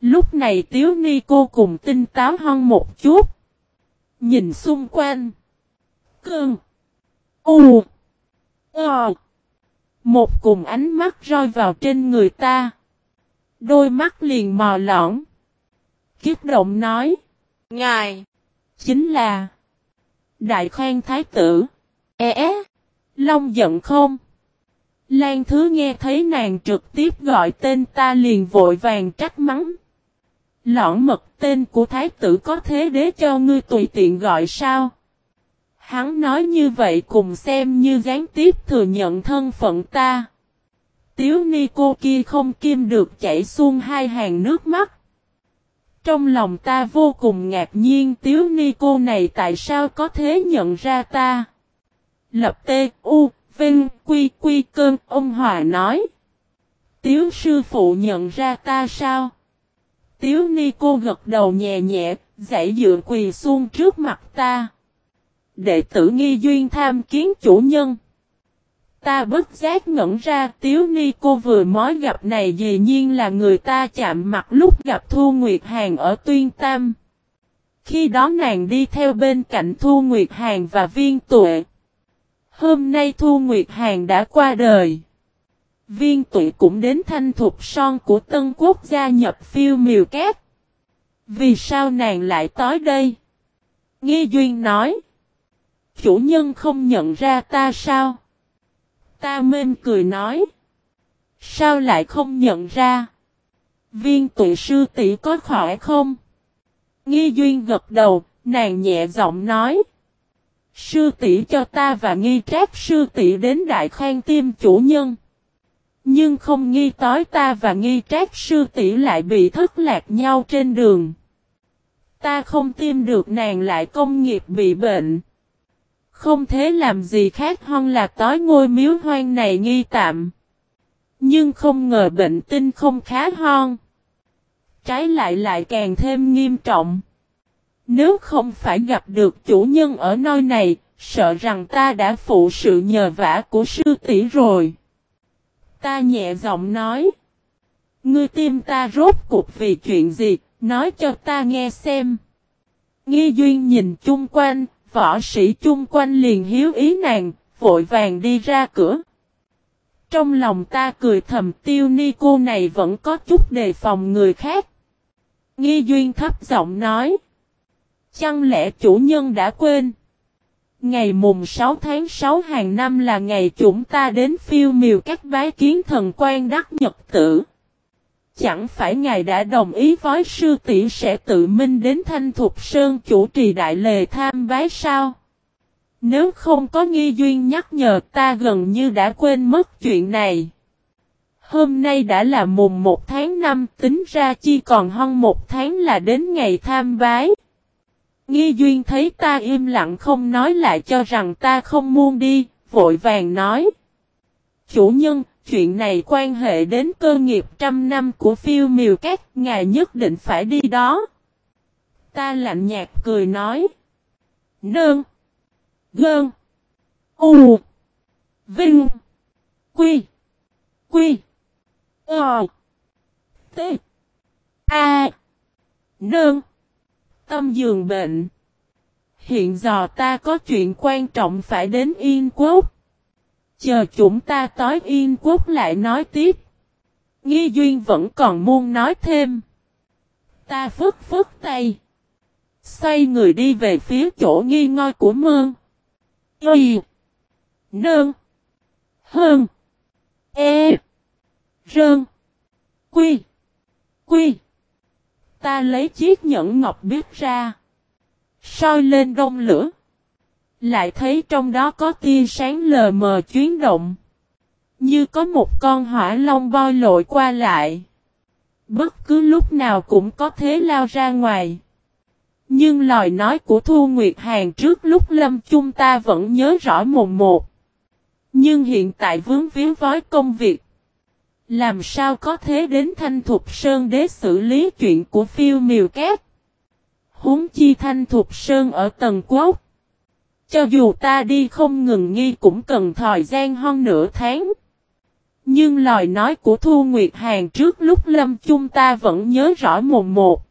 Lúc này tiếu ni cô cùng tinh táo hơn một chút. Nhìn xung quanh. Cơn. U. Ờ. Một cùng ánh mắt roi vào trên người ta. Đôi mắt liền mò lõng. Kiếp động nói. Ngài. Chính là. Đại khoan thái tử. E é. Long giận không? Lan thứ nghe thấy nàng trực tiếp gọi tên ta liền vội vàng trách mắng. Lõn mật tên của thái tử có thế đế cho ngươi tùy tiện gọi sao? Hắn nói như vậy cùng xem như gián tiếp thừa nhận thân phận ta. Tiếu ni cô kia không kim được chảy xuông hai hàng nước mắt. Trong lòng ta vô cùng ngạc nhiên tiếu ni cô này tại sao có thế nhận ra ta. Lập tê u, vinh, quy quy cơn, ông Hòa nói. Tiếu sư phụ nhận ra ta sao? Tiếu ni cô gật đầu nhẹ nhẹ, dãy dựa quỳ xuống trước mặt ta. Đệ tử nghi duyên tham kiến chủ nhân. Ta bất giác ngẩn ra, tiếu ni, cô vừa mới gặp này dĩ nhiên là người ta chạm mặt lúc gặp Thu Nguyệt Hàn ở Tuyên Tam. Khi đó nàng đi theo bên cạnh Thu Nguyệt Hàn và Viên Tuệ. Hôm nay Thu Nguyệt Hàn đã qua đời. Viên Tuệ cũng đến thanh thục son của Tân Quốc gia nhập phiêu miều kép Vì sao nàng lại tới đây? Nghi Duyên nói. Chủ nhân không nhận ra ta sao? Ta mên cười nói. Sao lại không nhận ra? Viên tụi sư tỷ có khỏi không? Nghi Duyên gật đầu, nàng nhẹ giọng nói. Sư tỷ cho ta và nghi trác sư tỷ đến đại khoan tiêm chủ nhân. Nhưng không nghi tối ta và nghi trác sư tỷ lại bị thất lạc nhau trên đường. Ta không tiêm được nàng lại công nghiệp bị bệnh. Không thế làm gì khác hơn là tối ngôi miếu hoang này nghi tạm. Nhưng không ngờ bệnh tinh không khá hơn. Trái lại lại càng thêm nghiêm trọng. Nếu không phải gặp được chủ nhân ở nơi này, sợ rằng ta đã phụ sự nhờ vả của sư tỷ rồi. Ta nhẹ giọng nói. Ngươi tim ta rốt cuộc vì chuyện gì, nói cho ta nghe xem. Nghi Duyên nhìn chung quanh, võ sĩ chung quanh liền hiếu ý nàng, vội vàng đi ra cửa. Trong lòng ta cười thầm tiêu ni cô này vẫn có chút đề phòng người khác. Nghi Duyên thấp giọng nói. Chẳng lẽ chủ nhân đã quên? Ngày mùng 6 tháng 6 hàng năm là ngày chúng ta đến phiêu miều các bái kiến thần quan đắc nhật tử. Chẳng phải ngài đã đồng ý với sư tỷ sẽ tự minh đến Thanh Thục Sơn chủ trì đại lề tham bái sao? Nếu không có nghi duyên nhắc nhở ta gần như đã quên mất chuyện này. Hôm nay đã là mùng 1 tháng 5 tính ra chi còn hơn một tháng là đến ngày tham bái. Nghi duyên thấy ta im lặng không nói lại cho rằng ta không muốn đi, vội vàng nói. Chủ nhân, chuyện này quan hệ đến cơ nghiệp trăm năm của phiêu miều các, ngài nhất định phải đi đó. Ta lạnh nhạt cười nói. Nương. Gơn. U. Vinh. Quy. Quy. Ờ. T. A. Nương. Tâm giường bệnh. Hiện giờ ta có chuyện quan trọng phải đến Yên Quốc. Chờ chúng ta tối Yên Quốc lại nói tiếp. Nghi Duyên vẫn còn muốn nói thêm. Ta phức phức tay. Xoay người đi về phía chỗ nghi ngôi của mương. Y. Nương. Hơn. E. Rơn. Quy. Quy. Ta lấy chiếc nhẫn ngọc biết ra. soi lên đông lửa. Lại thấy trong đó có tia sáng lờ mờ chuyến động. Như có một con hỏa long voi lội qua lại. Bất cứ lúc nào cũng có thế lao ra ngoài. Nhưng lời nói của Thu Nguyệt Hàn trước lúc lâm chung ta vẫn nhớ rõ mồm một. Nhưng hiện tại vướng víu vói công việc. Làm sao có thế đến Thanh Thục Sơn để xử lý chuyện của phiêu miều Két Huống chi Thanh Thục Sơn ở tầng quốc. Cho dù ta đi không ngừng nghi cũng cần thời gian hơn nửa tháng. Nhưng lời nói của Thu Nguyệt Hàn trước lúc lâm chung ta vẫn nhớ rõ mồm một.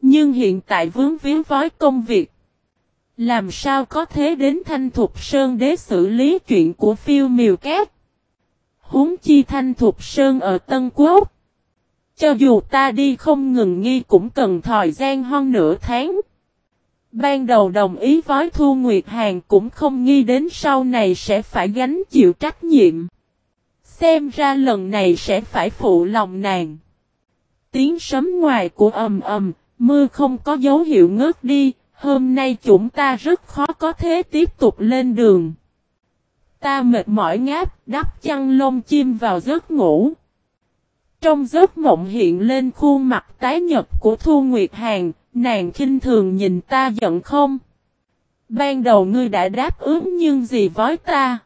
Nhưng hiện tại vướng víu vói công việc. Làm sao có thế đến Thanh Thục Sơn để xử lý chuyện của phiêu miều cát? Huống chi Thanh Thục Sơn ở Tân Quốc. Cho dù ta đi không ngừng nghi cũng cần thời gian hơn nửa tháng. Ban đầu đồng ý với Thu Nguyệt Hàn cũng không nghi đến sau này sẽ phải gánh chịu trách nhiệm. Xem ra lần này sẽ phải phụ lòng nàng. Tiếng sấm ngoài của ầm ầm, mưa không có dấu hiệu ngớt đi, hôm nay chúng ta rất khó có thể tiếp tục lên đường. Ta mệt mỏi ngáp, đắp chăn lông chim vào giấc ngủ. Trong giấc mộng hiện lên khuôn mặt tái nhật của Thu Nguyệt Hàn, nàng khinh thường nhìn ta giận không? Ban đầu ngươi đã đáp ứng nhưng gì với ta?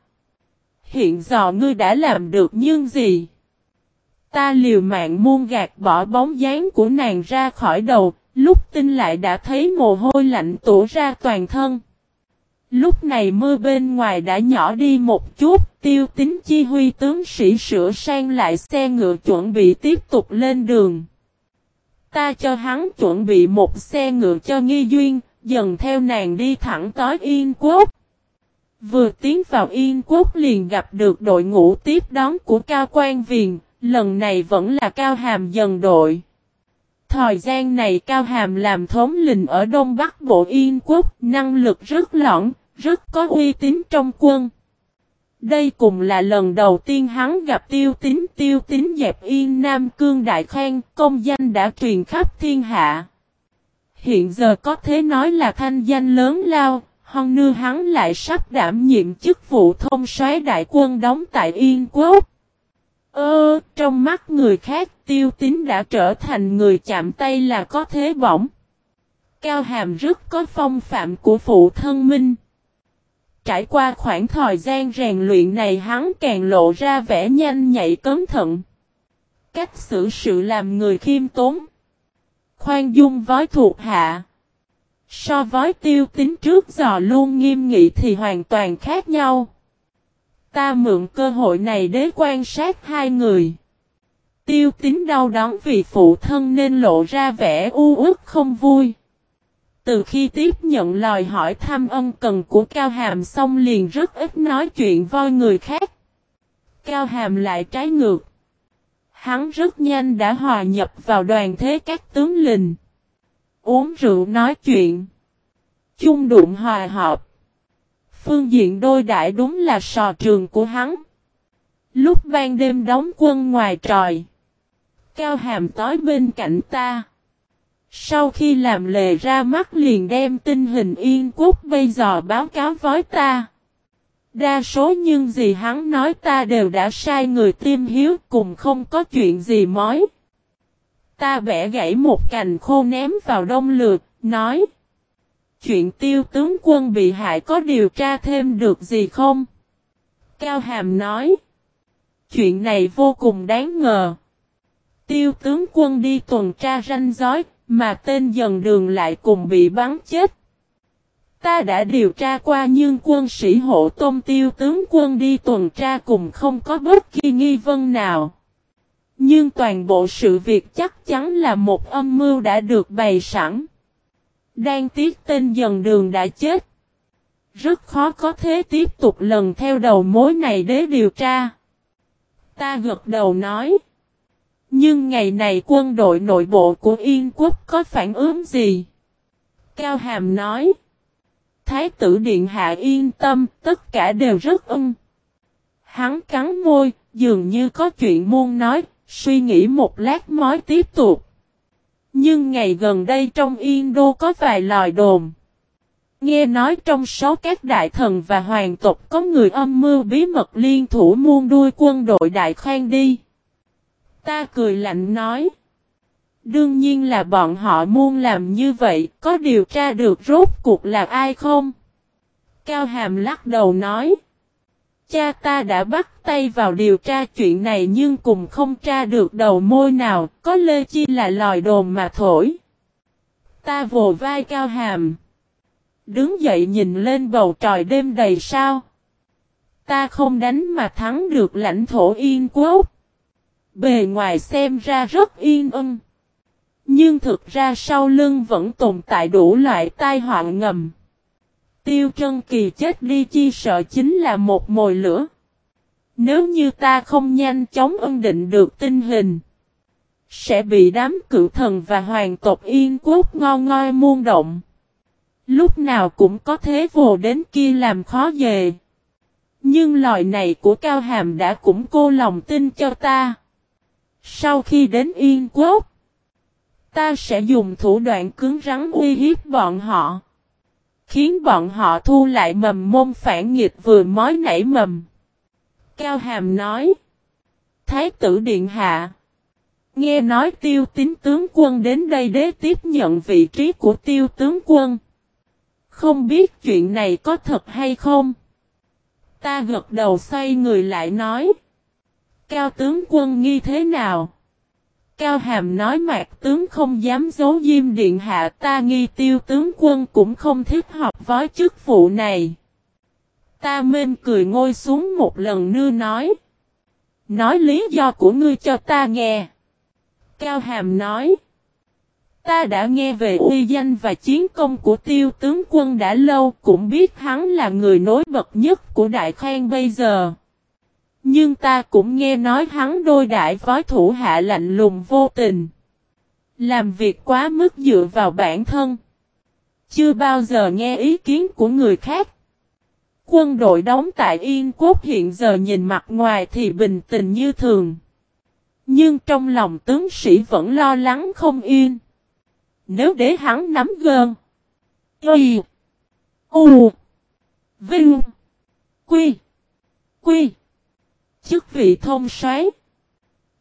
Hiện giờ ngươi đã làm được nhưng gì? Ta liều mạng muôn gạt bỏ bóng dáng của nàng ra khỏi đầu, lúc tin lại đã thấy mồ hôi lạnh tủ ra toàn thân. Lúc này mưa bên ngoài đã nhỏ đi một chút, tiêu tính chi huy tướng sĩ sửa sang lại xe ngựa chuẩn bị tiếp tục lên đường. Ta cho hắn chuẩn bị một xe ngựa cho nghi duyên, dần theo nàng đi thẳng tới Yên Quốc. Vừa tiến vào Yên Quốc liền gặp được đội ngũ tiếp đón của Cao Quan Viền, lần này vẫn là Cao Hàm dần đội. Thời gian này Cao Hàm làm thống lĩnh ở Đông Bắc Bộ Yên Quốc, năng lực rất lõng, rất có uy tín trong quân. Đây cũng là lần đầu tiên hắn gặp tiêu tín tiêu tín dẹp yên Nam Cương Đại Khang, công danh đã truyền khắp thiên hạ. Hiện giờ có thể nói là thanh danh lớn lao, hon nưa hắn lại sắp đảm nhiệm chức vụ thông soái đại quân đóng tại Yên Quốc. Ơ, trong mắt người khác tiêu tín đã trở thành người chạm tay là có thế bỏng. Cao hàm rất có phong phạm của phụ thân minh. Trải qua khoảng thời gian rèn luyện này hắn càng lộ ra vẻ nhanh nhạy cẩn thận. Cách xử sự làm người khiêm tốn. Khoan dung với thuộc hạ. So với tiêu tính trước giờ luôn nghiêm nghị thì hoàn toàn khác nhau. Ta mượn cơ hội này để quan sát hai người. Tiêu tính đau đớn vì phụ thân nên lộ ra vẻ u uất không vui. Từ khi tiếp nhận lời hỏi thăm ân cần của Cao Hàm xong liền rất ít nói chuyện với người khác. Cao Hàm lại trái ngược. Hắn rất nhanh đã hòa nhập vào đoàn thế các tướng lình. Uống rượu nói chuyện. Chung đụng hòa hợp. Phương diện đôi đại đúng là sò trường của hắn. Lúc ban đêm đóng quân ngoài trời. Cao Hàm tối bên cạnh ta. Sau khi làm lề ra mắt liền đem tình hình yên quốc bây giờ báo cáo với ta. Đa số những gì hắn nói ta đều đã sai người tiêm hiếu cùng không có chuyện gì mới. Ta bẻ gãy một cành khô ném vào đông lược, nói. Chuyện tiêu tướng quân bị hại có điều tra thêm được gì không? Cao Hàm nói. Chuyện này vô cùng đáng ngờ. Tiêu tướng quân đi tuần tra ranh giới, mà tên dần đường lại cùng bị bắn chết. Ta đã điều tra qua nhưng quân sĩ hộ tôm tiêu tướng quân đi tuần tra cùng không có bất kỳ nghi vấn nào. Nhưng toàn bộ sự việc chắc chắn là một âm mưu đã được bày sẵn. Đang tiếc tên dần đường đã chết. Rất khó có thế tiếp tục lần theo đầu mối này để điều tra. Ta gật đầu nói. Nhưng ngày này quân đội nội bộ của Yên quốc có phản ứng gì? Cao Hàm nói. Thái tử Điện Hạ yên tâm, tất cả đều rất ưng. Hắn cắn môi, dường như có chuyện muôn nói, suy nghĩ một lát mới tiếp tục. Nhưng ngày gần đây trong Yên Đô có vài lòi đồn. Nghe nói trong số các đại thần và hoàng tộc có người âm mưu bí mật liên thủ muôn đuôi quân đội đại khoan đi. Ta cười lạnh nói. Đương nhiên là bọn họ muốn làm như vậy, có điều tra được rốt cuộc là ai không? Cao Hàm lắc đầu nói. Cha ta đã bắt tay vào điều tra chuyện này nhưng cùng không tra được đầu môi nào, có lê chi là lòi đồn mà thổi. Ta vồ vai Cao Hàm. Đứng dậy nhìn lên bầu trời đêm đầy sao. Ta không đánh mà thắng được lãnh thổ yên quốc. Bề ngoài xem ra rất yên ưng. Nhưng thực ra sau lưng vẫn tồn tại đủ loại tai họa ngầm. Tiêu Trân Kỳ chết đi chi sợ chính là một mồi lửa. Nếu như ta không nhanh chóng ân định được tình hình, sẽ bị đám cựu thần và hoàng tộc yên quốc ngon ngoi muôn động. Lúc nào cũng có thế vồ đến kia làm khó về. Nhưng loài này của Cao Hàm đã củng cô lòng tin cho ta. Sau khi đến Yên Quốc, ta sẽ dùng thủ đoạn cứng rắn uy hiếp bọn họ. Khiến bọn họ thu lại mầm môn phản nghịch vừa mới nảy mầm. Cao Hàm nói. Thái tử Điện Hạ. Nghe nói tiêu tín tướng quân đến đây để tiếp nhận vị trí của tiêu tướng quân. Không biết chuyện này có thật hay không? Ta gật đầu xoay người lại nói. Cao tướng quân nghi thế nào? Cao Hàm nói mạc tướng không dám giấu diêm điện hạ, ta nghi tiêu tướng quân cũng không thích hợp với chức vụ này. Ta mên cười ngồi xuống một lần nưa nói. Nói lý do của ngươi cho ta nghe. Cao Hàm nói. Ta đã nghe về uy danh và chiến công của tiêu tướng quân đã lâu, cũng biết hắn là người nối bật nhất của Đại Khang bây giờ. Nhưng ta cũng nghe nói hắn đôi đại với thủ hạ lạnh lùng vô tình. Làm việc quá mức dựa vào bản thân. Chưa bao giờ nghe ý kiến của người khác. Quân đội đóng tại Yên Quốc hiện giờ nhìn mặt ngoài thì bình tĩnh như thường. Nhưng trong lòng tướng sĩ vẫn lo lắng không yên. Nếu để hắn nắm gơn. Y. U. Vinh. Quy. Quy chức vị thông xoáy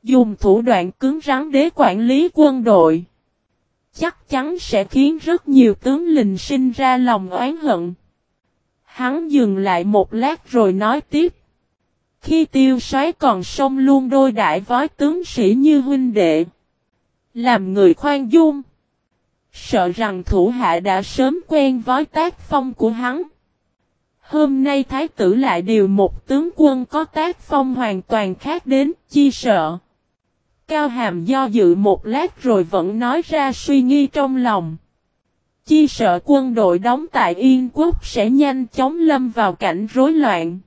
Dùng thủ đoạn cứng rắn để quản lý quân đội. Chắc chắn sẽ khiến rất nhiều tướng lình sinh ra lòng oán hận. Hắn dừng lại một lát rồi nói tiếp. Khi tiêu soái còn sông luôn đôi đại vói tướng sĩ như huynh đệ. Làm người khoan dung. Sợ rằng thủ hạ đã sớm quen với tác phong của hắn. Hôm nay thái tử lại điều một tướng quân có tác phong hoàn toàn khác đến, chi sợ. Cao hàm do dự một lát rồi vẫn nói ra suy nghi trong lòng. Chi sợ quân đội đóng tại Yên Quốc sẽ nhanh chóng lâm vào cảnh rối loạn.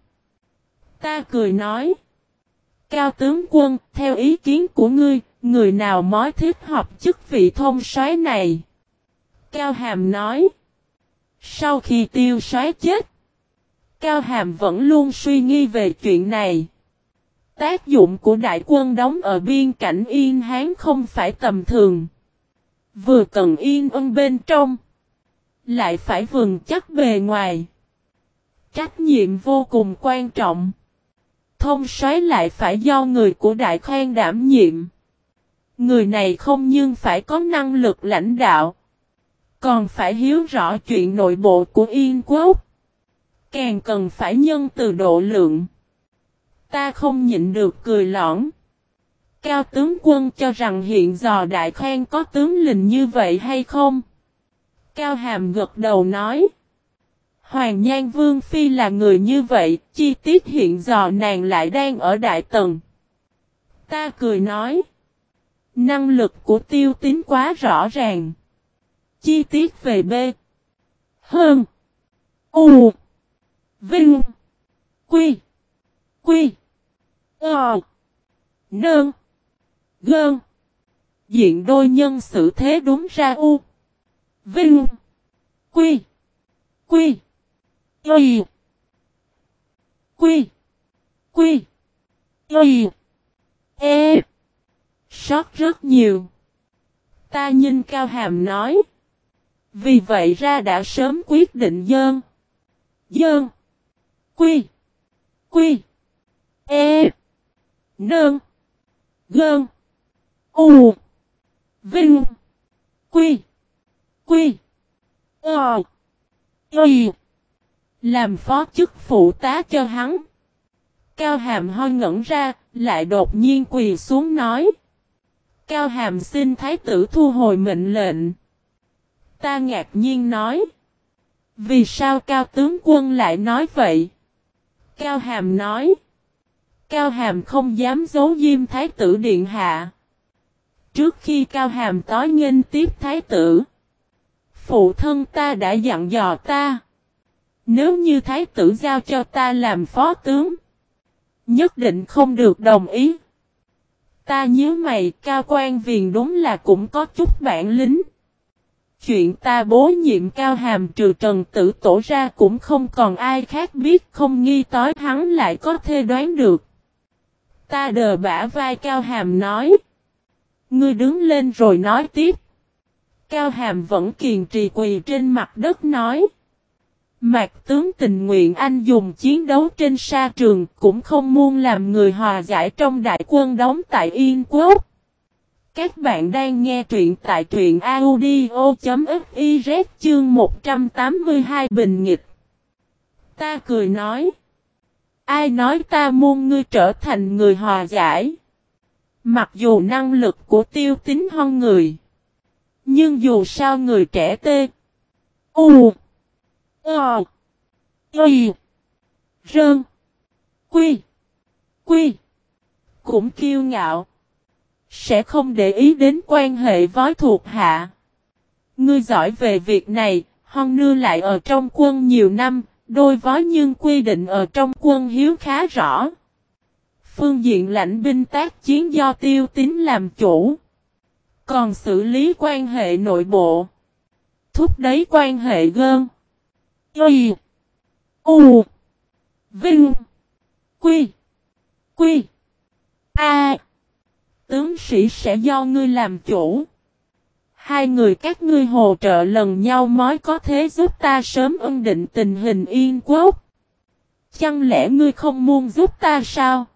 Ta cười nói. Cao tướng quân, theo ý kiến của ngươi, người nào mới thích hợp chức vị thông soái này? Cao Hàm nói. Sau khi tiêu soái chết, Cao Hàm vẫn luôn suy nghi về chuyện này. Tác dụng của đại quân đóng ở biên cảnh Yên Hán không phải tầm thường. Vừa cần yên ân bên trong. Lại phải vừng chắc bề ngoài. Trách nhiệm vô cùng quan trọng. Thông xoáy lại phải do người của đại khoan đảm nhiệm. Người này không nhưng phải có năng lực lãnh đạo. Còn phải hiếu rõ chuyện nội bộ của Yên Quốc. Càng cần phải nhân từ độ lượng. Ta không nhịn được cười lõn. Cao tướng quân cho rằng hiện giờ đại khoan có tướng lình như vậy hay không? Cao hàm gật đầu nói. Hoàng Nhan Vương Phi là người như vậy, chi tiết hiện giờ nàng lại đang ở Đại Tần. Ta cười nói. Năng lực của tiêu tín quá rõ ràng. Chi tiết về B. Hơn. U. Vinh. Quy. Quy. Ờ. Nơn. Gơn. Diện đôi nhân xử thế đúng ra u. Vinh. Quy. Quy. Quy. Quy. Quy. Quy. E. Sót rất nhiều. Ta nhìn cao hàm nói. Vì vậy ra đã sớm quyết định dơn. Dơn. Quy. Quy. E. Nơn. Gơn. U. Vinh. Quy. Quy. Ờ. Y. Làm phó chức phụ tá cho hắn. Cao hàm hoi ngẩn ra, lại đột nhiên quỳ xuống nói. Cao hàm xin thái tử thu hồi mệnh lệnh. Ta ngạc nhiên nói. Vì sao cao tướng quân lại nói vậy? Cao hàm nói. Cao hàm không dám giấu diêm thái tử điện hạ. Trước khi cao hàm tối nghênh tiếp thái tử. Phụ thân ta đã dặn dò ta. Nếu như thái tử giao cho ta làm phó tướng. Nhất định không được đồng ý. Ta nhớ mày, cao quan viền đúng là cũng có chút bản lính. Chuyện ta bố nhiệm cao hàm trừ trần tử tổ ra cũng không còn ai khác biết, không nghi tối hắn lại có thể đoán được. Ta đờ bả vai cao hàm nói. Ngươi đứng lên rồi nói tiếp. Cao hàm vẫn kiền trì quỳ trên mặt đất nói. Mạc tướng tình nguyện anh dùng chiến đấu trên sa trường cũng không muốn làm người hòa giải trong đại quân đóng tại Yên Quốc. Các bạn đang nghe truyện tại truyện audio.fiz chương 182 bình nghịch. Ta cười nói. Ai nói ta muốn ngươi trở thành người hòa giải. Mặc dù năng lực của tiêu tính hơn người. Nhưng dù sao người trẻ tê. U. Ờ. Y. Rơn. Quy. Quy. Cũng kiêu ngạo. Sẽ không để ý đến quan hệ vói thuộc hạ. Ngươi giỏi về việc này, hon nưa lại ở trong quân nhiều năm, đôi vói nhưng quy định ở trong quân hiếu khá rõ. Phương diện lãnh binh tác chiến do tiêu tín làm chủ. Còn xử lý quan hệ nội bộ. Thúc đẩy quan hệ gơn. Y. U. Vinh. Quy. Quy. A. Tướng sĩ sẽ do ngươi làm chủ. Hai người các ngươi hỗ trợ lần nhau mới có thế giúp ta sớm ân định tình hình yên quốc. Chẳng lẽ ngươi không muốn giúp ta sao?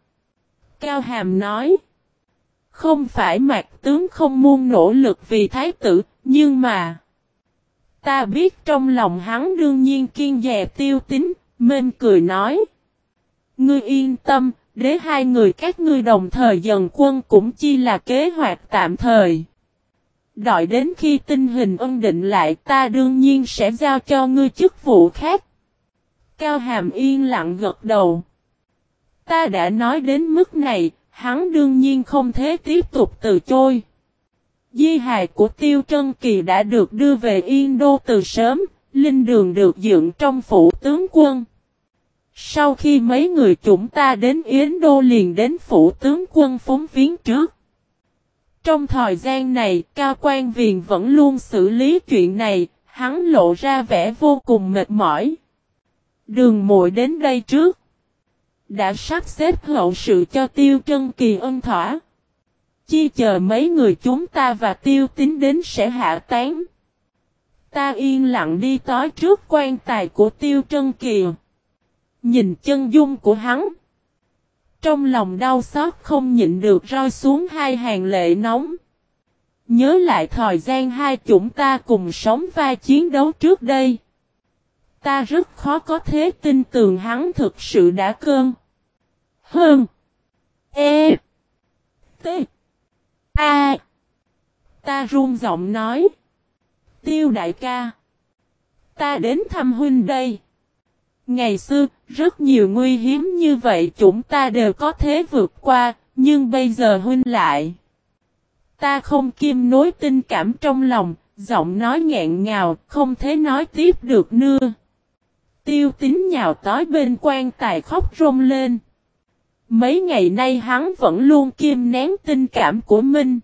Cao Hàm nói. Không phải mạc tướng không muốn nỗ lực vì thái tử, nhưng mà... Ta biết trong lòng hắn đương nhiên kiên dè tiêu tính, Mên cười nói. Ngươi yên tâm, đế hai người các ngươi đồng thời dần quân cũng chi là kế hoạch tạm thời. Đợi đến khi tình hình ổn định lại ta đương nhiên sẽ giao cho ngươi chức vụ khác. Cao Hàm yên lặng gật đầu. Ta đã nói đến mức này, hắn đương nhiên không thể tiếp tục từ chối. Di hài của Tiêu Trân Kỳ đã được đưa về Yên Đô từ sớm, linh đường được dựng trong phủ tướng quân. Sau khi mấy người chúng ta đến Yến Đô liền đến phủ tướng quân phóng viếng trước. Trong thời gian này, Cao Quan Viền vẫn luôn xử lý chuyện này, hắn lộ ra vẻ vô cùng mệt mỏi. Đường muội đến đây trước. Đã sắp xếp hậu sự cho Tiêu Trân Kỳ ân thỏa. Chi chờ mấy người chúng ta và Tiêu tính đến sẽ hạ tán. Ta yên lặng đi tối trước quan tài của Tiêu Trân Kỳ. Nhìn chân dung của hắn. Trong lòng đau xót không nhịn được roi xuống hai hàng lệ nóng. Nhớ lại thời gian hai chúng ta cùng sống vai chiến đấu trước đây. Ta rất khó có thế tin tưởng hắn thực sự đã cơn. Hơn. E. T. A. Ta run giọng nói. Tiêu đại ca. Ta đến thăm huynh đây. Ngày xưa, rất nhiều nguy hiểm như vậy chúng ta đều có thể vượt qua, nhưng bây giờ huynh lại. Ta không kim nối tình cảm trong lòng, giọng nói nghẹn ngào, không thể nói tiếp được nữa. Tiêu tính nhào tối bên quan tài khóc rông lên. Mấy ngày nay hắn vẫn luôn kim nén tình cảm của mình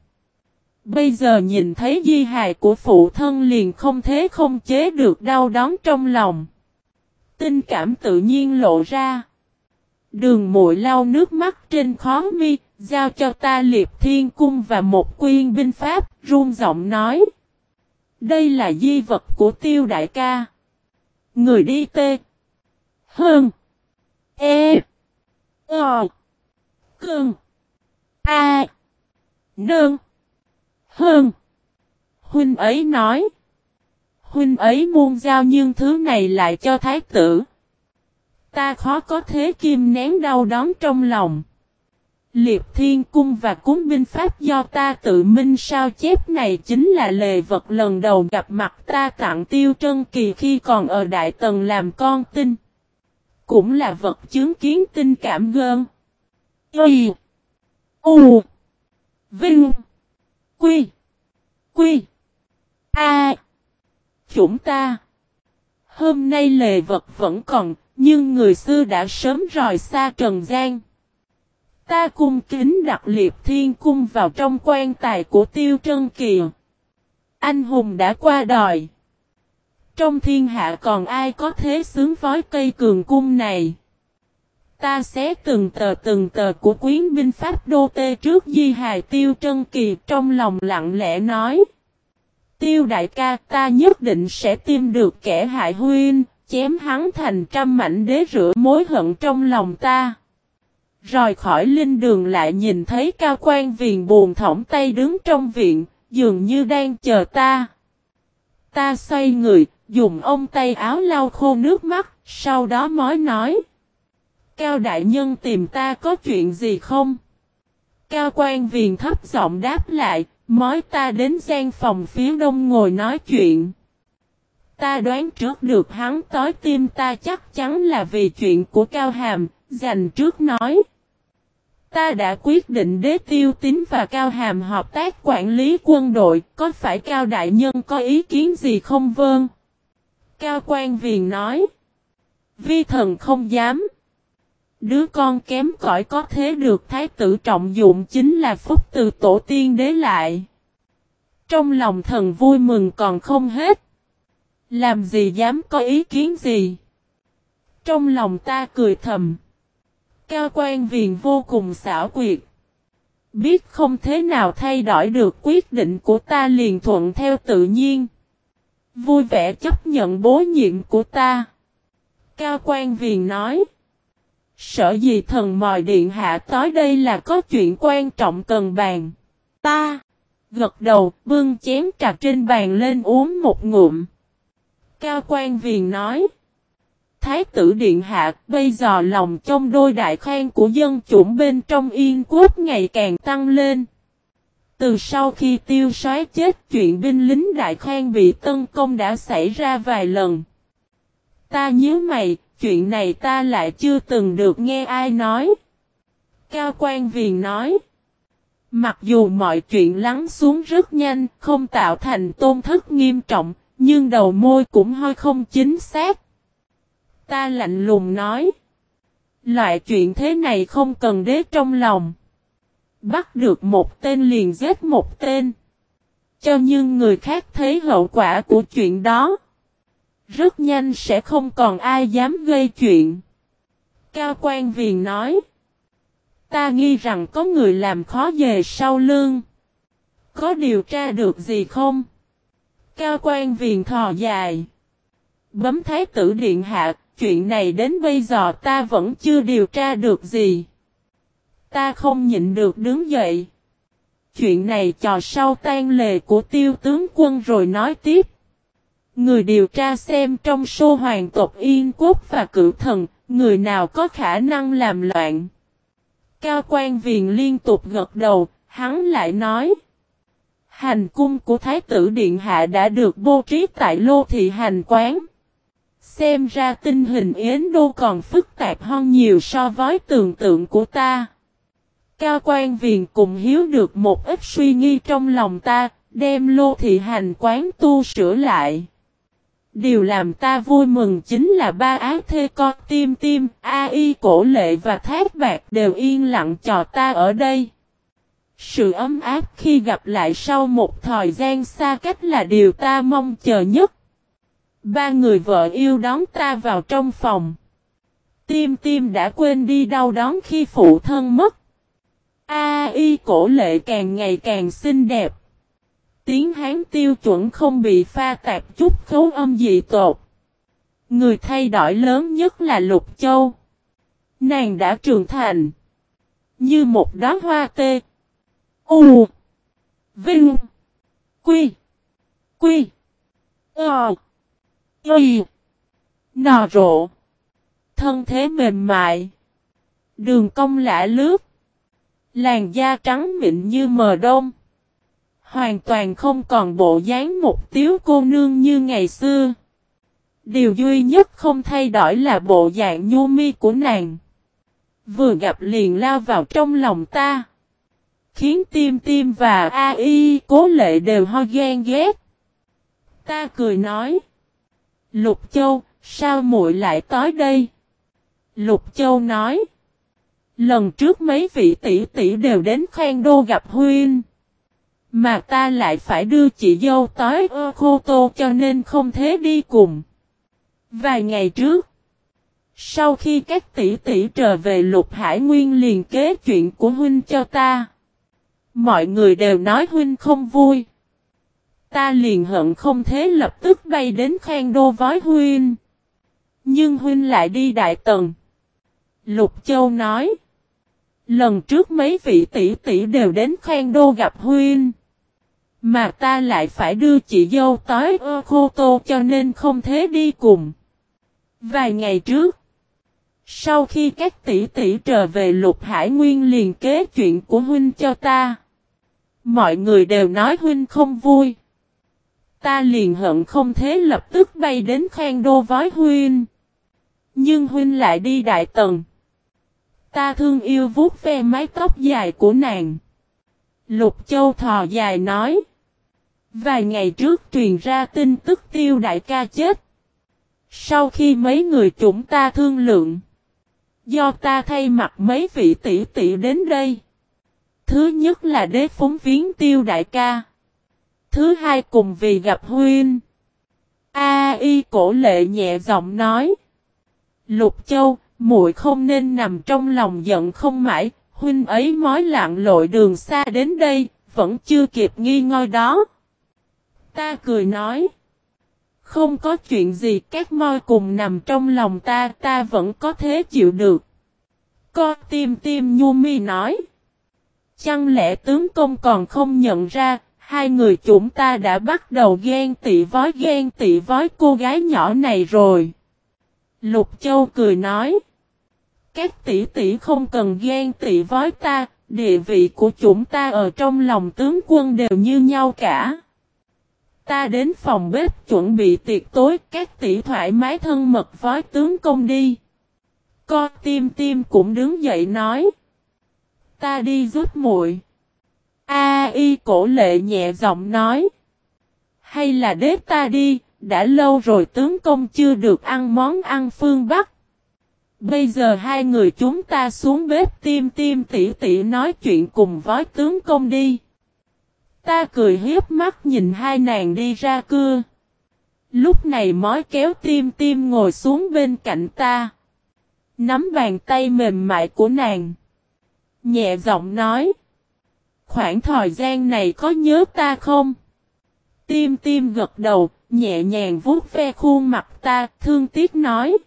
Bây giờ nhìn thấy di hài của phụ thân liền không thế không chế được đau đớn trong lòng tinh cảm tự nhiên lộ ra. Đường muội lau nước mắt trên khó mi, giao cho ta liệp thiên cung và một quyên binh pháp, run giọng nói. Đây là di vật của tiêu đại ca. Người đi tê. Hơn. E. Ờ. Cưng. A. Nương. Hơn. Huynh ấy nói. Huynh ấy muôn giao nhưng thứ này lại cho thái tử. Ta khó có thế kim nén đau đớn trong lòng. Liệp Thiên Cung và cúng binh pháp do ta tự minh sao chép này chính là lề vật lần đầu gặp mặt ta tặng Tiêu Trân Kỳ khi còn ở Đại Tần làm con tin. Cũng là vật chứng kiến tinh cảm gơn. Y. U. Vinh. Quy. Quy. A. Chúng ta. Hôm nay lề vật vẫn còn, nhưng người xưa đã sớm rời xa Trần gian. Ta cung kính đặt liệp thiên cung vào trong quan tài của Tiêu Trân Kiều. Anh hùng đã qua đời. Trong thiên hạ còn ai có thế xứng vói cây cường cung này? Ta xé từng tờ từng tờ của quyến binh pháp đô tê trước di hài Tiêu Trân Kỳ trong lòng lặng lẽ nói. Tiêu đại ca ta nhất định sẽ tìm được kẻ hại huyên, chém hắn thành trăm mảnh đế rửa mối hận trong lòng ta. Rời khỏi linh đường lại nhìn thấy cao quan viền buồn thỏng tay đứng trong viện, dường như đang chờ ta. Ta xoay người, dùng ông tay áo lau khô nước mắt, sau đó mới nói. Cao đại nhân tìm ta có chuyện gì không? Cao quan viền thấp giọng đáp lại, Mói ta đến gian phòng phía đông ngồi nói chuyện. Ta đoán trước được hắn tối tim ta chắc chắn là vì chuyện của Cao Hàm, dành trước nói. Ta đã quyết định đế tiêu tính và Cao Hàm hợp tác quản lý quân đội, có phải Cao Đại Nhân có ý kiến gì không vâng? Cao Quan Viền nói. Vi thần không dám. Đứa con kém cỏi có thế được thái tử trọng dụng chính là phúc từ tổ tiên đế lại. Trong lòng thần vui mừng còn không hết. Làm gì dám có ý kiến gì? Trong lòng ta cười thầm. Cao quan viền vô cùng xảo quyệt. Biết không thế nào thay đổi được quyết định của ta liền thuận theo tự nhiên. Vui vẻ chấp nhận bố nhiệm của ta. Cao quan viền nói. Sợ gì thần mòi điện hạ tới đây là có chuyện quan trọng cần bàn. Ta. Gật đầu, bưng chén trà trên bàn lên uống một ngụm. Cao quan viền nói. Thái tử Điện Hạ bây giờ lòng trong đôi đại khoan của dân chủng bên trong yên quốc ngày càng tăng lên. Từ sau khi tiêu soái chết chuyện binh lính đại khoan bị tấn công đã xảy ra vài lần. Ta nhớ mày, chuyện này ta lại chưa từng được nghe ai nói. Cao quan viền nói. Mặc dù mọi chuyện lắng xuống rất nhanh, không tạo thành tôn thất nghiêm trọng, nhưng đầu môi cũng hơi không chính xác. Ta lạnh lùng nói. Loại chuyện thế này không cần đế trong lòng. Bắt được một tên liền giết một tên. Cho nhưng người khác thấy hậu quả của chuyện đó. Rất nhanh sẽ không còn ai dám gây chuyện. Cao quan viền nói. Ta nghi rằng có người làm khó về sau lương. Có điều tra được gì không? Cao quan viền thò dài. Bấm thái tử điện hạ, chuyện này đến bây giờ ta vẫn chưa điều tra được gì. Ta không nhịn được đứng dậy. Chuyện này trò sau tan lề của tiêu tướng quân rồi nói tiếp. Người điều tra xem trong sô hoàng tộc Yên Quốc và cử thần, người nào có khả năng làm loạn. Cao quan viền liên tục gật đầu, hắn lại nói. Hành cung của Thái tử Điện Hạ đã được bố trí tại Lô Thị Hành Quán. Xem ra tình hình Yến Đô còn phức tạp hơn nhiều so với tưởng tượng của ta. Cao quan viền cùng hiếu được một ít suy nghi trong lòng ta, đem Lô Thị Hành Quán tu sửa lại. Điều làm ta vui mừng chính là ba ác thê con tim tim, ai cổ lệ và thác bạc đều yên lặng cho ta ở đây. Sự ấm áp khi gặp lại sau một thời gian xa cách là điều ta mong chờ nhất. Ba người vợ yêu đón ta vào trong phòng. Tim tim đã quên đi đau đón khi phụ thân mất. A y cổ lệ càng ngày càng xinh đẹp. Tiếng Hán tiêu chuẩn không bị pha tạp chút khấu âm dị tột. Người thay đổi lớn nhất là Lục Châu. Nàng đã trưởng thành. Như một đóa hoa tê. U. Vinh. Quy. Quy. Ờ. Y. Nò rộ. Thân thế mềm mại. Đường cong lạ lướt. Làn da trắng mịn như mờ đông. Hoàn toàn không còn bộ dáng một tiếu cô nương như ngày xưa. Điều duy nhất không thay đổi là bộ dạng nhu mi của nàng. Vừa gặp liền lao vào trong lòng ta. Khiến tim tim và A.I. cố lệ đều ho ghen ghét. Ta cười nói. Lục Châu, sao muội lại tới đây? Lục Châu nói. Lần trước mấy vị tỷ tỷ đều đến khoan đô gặp Huynh. Mà ta lại phải đưa chị dâu tới ơ khô tô cho nên không thế đi cùng. Vài ngày trước. Sau khi các tỷ tỷ trở về lục hải nguyên liền kế chuyện của huynh cho ta. Mọi người đều nói huynh không vui. Ta liền hận không thế lập tức bay đến khang đô vói huynh. Nhưng huynh lại đi đại tần. Lục Châu nói. Lần trước mấy vị tỷ tỷ đều đến khang đô gặp huynh. Mà ta lại phải đưa chị dâu tới ơ khô tô cho nên không thế đi cùng. Vài ngày trước. Sau khi các tỷ tỷ trở về lục hải nguyên liền kế chuyện của huynh cho ta. Mọi người đều nói huynh không vui. Ta liền hận không thế lập tức bay đến khang đô vói huynh. Nhưng huynh lại đi đại tần. Ta thương yêu vuốt ve mái tóc dài của nàng. Lục Châu thò dài nói. Vài ngày trước truyền ra tin tức tiêu đại ca chết. Sau khi mấy người chúng ta thương lượng. Do ta thay mặt mấy vị tỷ tỷ đến đây. Thứ nhất là đế phóng viếng tiêu đại ca. Thứ hai cùng vì gặp huynh. A y cổ lệ nhẹ giọng nói. Lục Châu, muội không nên nằm trong lòng giận không mãi, huynh ấy mói lặng lội đường xa đến đây, vẫn chưa kịp nghi ngôi đó. Ta cười nói. Không có chuyện gì các môi cùng nằm trong lòng ta, ta vẫn có thế chịu được. Co tim tim nhu mi nói. Chẳng lẽ tướng công còn không nhận ra, hai người chúng ta đã bắt đầu ghen tị vói ghen tị vói cô gái nhỏ này rồi. Lục Châu cười nói. Các tỷ tỷ không cần ghen tị vói ta, địa vị của chúng ta ở trong lòng tướng quân đều như nhau cả. Ta đến phòng bếp chuẩn bị tiệc tối, các tỷ thoải mái thân mật với tướng công đi. Co tim tim cũng đứng dậy nói. Ta đi giúp muội. A y cổ lệ nhẹ giọng nói. Hay là đế ta đi, đã lâu rồi tướng công chưa được ăn món ăn phương Bắc. Bây giờ hai người chúng ta xuống bếp tim tim tỉ tỉ nói chuyện cùng với tướng công đi. Ta cười hiếp mắt nhìn hai nàng đi ra cưa. Lúc này mói kéo tim tim ngồi xuống bên cạnh ta. Nắm bàn tay mềm mại của nàng. Nhẹ giọng nói. Khoảng thời gian này có nhớ ta không? Tim tim gật đầu, nhẹ nhàng vuốt ve khuôn mặt ta, thương tiếc nói.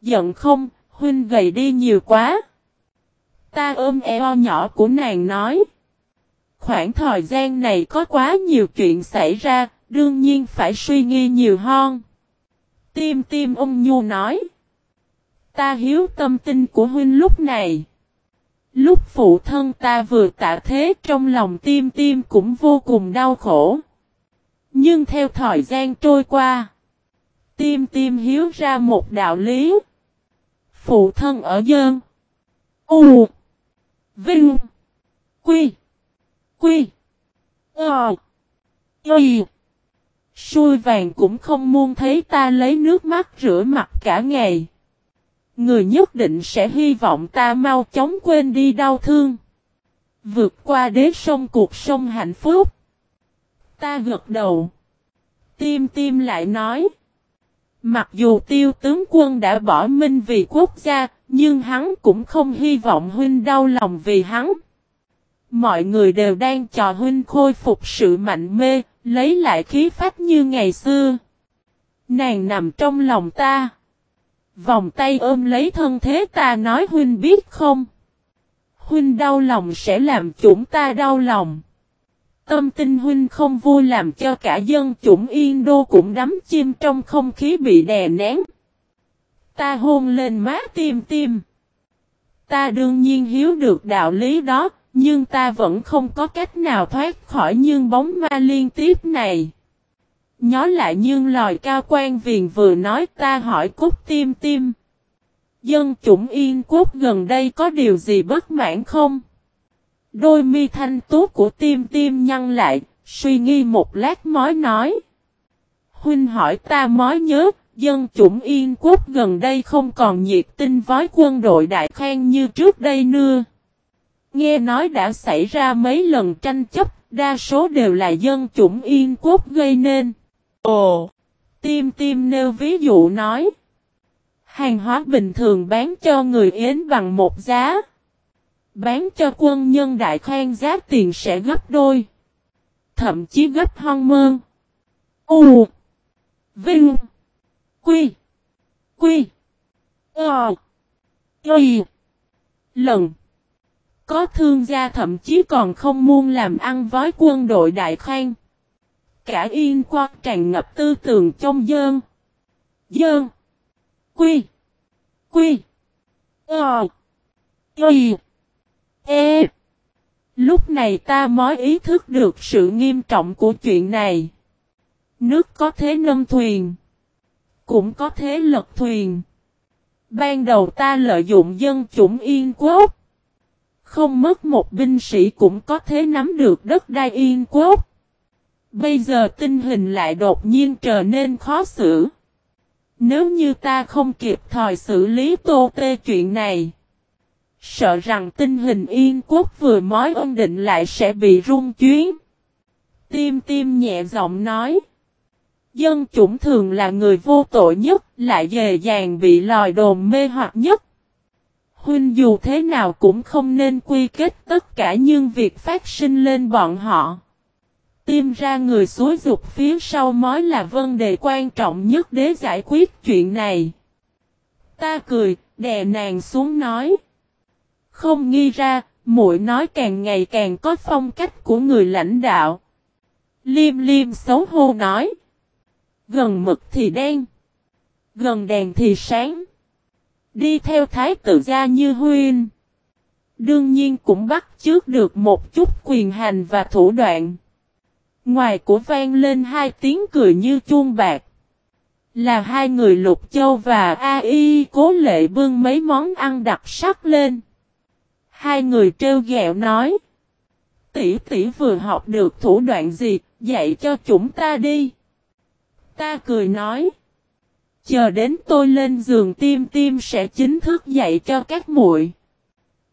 Giận không, huynh gầy đi nhiều quá. Ta ôm eo nhỏ của nàng nói. Khoảng thời gian này có quá nhiều chuyện xảy ra, đương nhiên phải suy nghĩ nhiều hơn. Tim tim ông Nhu nói. Ta hiếu tâm tinh của huynh lúc này. Lúc phụ thân ta vừa tạ thế trong lòng tim tim cũng vô cùng đau khổ. Nhưng theo thời gian trôi qua, tim tim hiếu ra một đạo lý. Phụ thân ở dơn. U. Vinh. Quy. Quy. Ờ. Y. Xui vàng cũng không muốn thấy ta lấy nước mắt rửa mặt cả ngày. Người nhất định sẽ hy vọng ta mau chóng quên đi đau thương. Vượt qua đế sông cuộc sông hạnh phúc. Ta gật đầu. Tim tim lại nói. Mặc dù tiêu tướng quân đã bỏ minh vì quốc gia, nhưng hắn cũng không hy vọng huynh đau lòng vì hắn. Mọi người đều đang chờ huynh khôi phục sự mạnh mê, lấy lại khí phách như ngày xưa. Nàng nằm trong lòng ta. Vòng tay ôm lấy thân thế ta nói huynh biết không? Huynh đau lòng sẽ làm chúng ta đau lòng. Tâm tinh huynh không vui làm cho cả dân chủng yên đô cũng đắm chim trong không khí bị đè nén. Ta hôn lên má tim tim. Ta đương nhiên hiếu được đạo lý đó, nhưng ta vẫn không có cách nào thoát khỏi nhưng bóng ma liên tiếp này. Nhó lại nhưng lòi cao quan viền vừa nói ta hỏi cúc tim tim. Dân chủng yên quốc gần đây có điều gì bất mãn không? Đôi mi thanh tú của tim tim nhăn lại, suy nghi một lát mới nói. Huynh hỏi ta mới nhớ, dân chủng yên quốc gần đây không còn nhiệt tinh với quân đội đại khen như trước đây nữa. Nghe nói đã xảy ra mấy lần tranh chấp, đa số đều là dân chủng yên quốc gây nên. Ồ! Tim tim nêu ví dụ nói. Hàng hóa bình thường bán cho người Yến bằng một giá. Bán cho quân nhân đại khoan giá tiền sẽ gấp đôi. Thậm chí gấp hơn mơn. U. Vinh. Quy. Quy. Ờ. Y. Lần. Có thương gia thậm chí còn không muốn làm ăn với quân đội đại khoan. Cả yên qua tràn ngập tư tưởng trong dơn. Dơn. Quy. Quy. Ờ. ờ. Quy. E. Lúc này ta mới ý thức được sự nghiêm trọng của chuyện này. Nước có thế nâng thuyền. Cũng có thế lật thuyền. Ban đầu ta lợi dụng dân chủng yên quốc. Không mất một binh sĩ cũng có thể nắm được đất đai yên quốc. Bây giờ tình hình lại đột nhiên trở nên khó xử. Nếu như ta không kịp thời xử lý tô tê chuyện này. Sợ rằng tình hình yên quốc vừa mới ổn định lại sẽ bị rung chuyến. Tim tim nhẹ giọng nói. Dân chủng thường là người vô tội nhất, lại dễ dàng bị lòi đồn mê hoặc nhất. Huynh dù thế nào cũng không nên quy kết tất cả những việc phát sinh lên bọn họ. tìm ra người xối dục phía sau mới là vấn đề quan trọng nhất để giải quyết chuyện này. Ta cười, đè nàng xuống nói. Không nghi ra, muội nói càng ngày càng có phong cách của người lãnh đạo. Liêm liêm xấu hô nói. Gần mực thì đen. Gần đèn thì sáng. Đi theo thái tử gia như huyên. Đương nhiên cũng bắt trước được một chút quyền hành và thủ đoạn. Ngoài của vang lên hai tiếng cười như chuông bạc. Là hai người Lục Châu và A.I. cố lệ bưng mấy món ăn đặc sắc lên. Hai người trêu ghẹo nói. Tỷ tỷ vừa học được thủ đoạn gì, dạy cho chúng ta đi. Ta cười nói. Chờ đến tôi lên giường tim tim sẽ chính thức dạy cho các muội.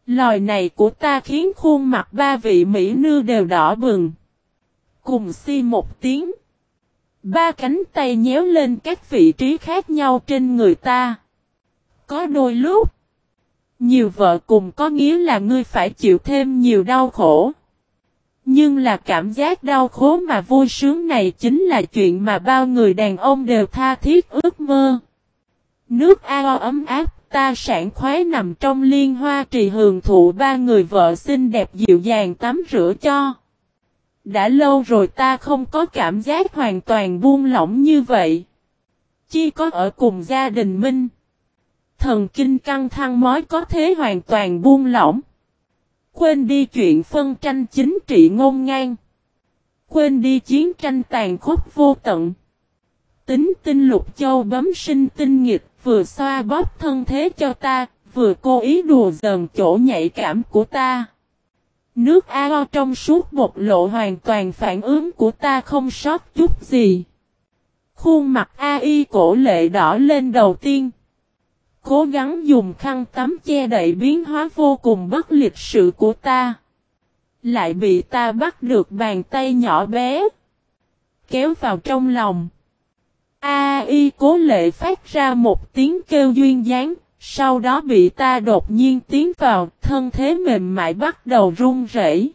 Lòi này của ta khiến khuôn mặt ba vị mỹ nư đều đỏ bừng. Cùng si một tiếng. Ba cánh tay nhéo lên các vị trí khác nhau trên người ta. Có đôi lúc. Nhiều vợ cùng có nghĩa là ngươi phải chịu thêm nhiều đau khổ. Nhưng là cảm giác đau khổ mà vui sướng này chính là chuyện mà bao người đàn ông đều tha thiết ước mơ. Nước ao ấm áp, ta sảng khoái nằm trong liên hoa trì hưởng thụ ba người vợ xinh đẹp dịu dàng tắm rửa cho. Đã lâu rồi ta không có cảm giác hoàn toàn buông lỏng như vậy. Chỉ có ở cùng gia đình Minh. Thần kinh căng thăng mới có thế hoàn toàn buông lỏng. Quên đi chuyện phân tranh chính trị ngôn ngang. Quên đi chiến tranh tàn khốc vô tận. Tính tinh lục châu bấm sinh tinh nghịch, vừa xoa bóp thân thế cho ta, vừa cố ý đùa dần chỗ nhạy cảm của ta. Nước ao trong suốt một lộ hoàn toàn phản ứng của ta không sót chút gì. Khuôn mặt ai cổ lệ đỏ lên đầu tiên. Cố gắng dùng khăn tắm che đậy biến hóa vô cùng bất lịch sự của ta. Lại bị ta bắt được bàn tay nhỏ bé. Kéo vào trong lòng. A y cố lệ phát ra một tiếng kêu duyên dáng. Sau đó bị ta đột nhiên tiến vào, thân thế mềm mại bắt đầu run rẩy.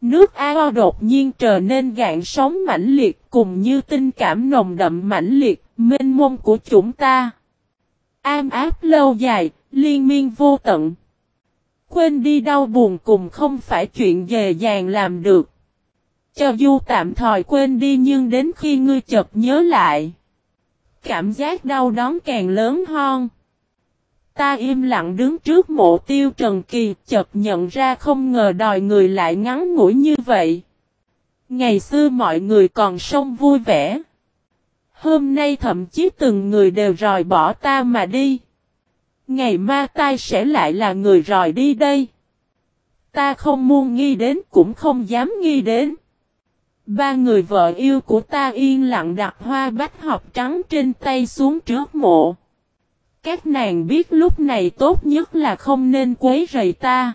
Nước ao đột nhiên trở nên gạn sóng mãnh liệt cùng như tình cảm nồng đậm mãnh liệt, mênh mông của chúng ta. Am áp lâu dài, liên miên vô tận. Quên đi đau buồn cùng không phải chuyện dễ dàng làm được. Cho dù tạm thời quên đi nhưng đến khi ngươi chợt nhớ lại. Cảm giác đau đớn càng lớn hơn. Ta im lặng đứng trước mộ tiêu Trần Kỳ chợt nhận ra không ngờ đòi người lại ngắn ngủi như vậy. Ngày xưa mọi người còn sông vui vẻ. Hôm nay thậm chí từng người đều rời bỏ ta mà đi. Ngày ma tai sẽ lại là người rời đi đây. Ta không muốn nghi đến cũng không dám nghi đến. Ba người vợ yêu của ta yên lặng đặt hoa bách hợp trắng trên tay xuống trước mộ. Các nàng biết lúc này tốt nhất là không nên quấy rầy ta.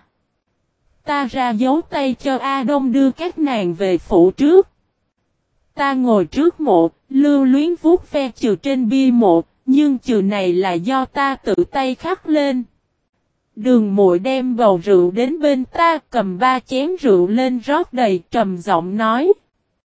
Ta ra dấu tay cho A Đông đưa các nàng về phủ trước. Ta ngồi trước mộ, lưu luyến vuốt ve trừ trên bia mộ, nhưng trừ này là do ta tự tay khắc lên. Đường muội đem bầu rượu đến bên ta cầm ba chén rượu lên rót đầy trầm giọng nói.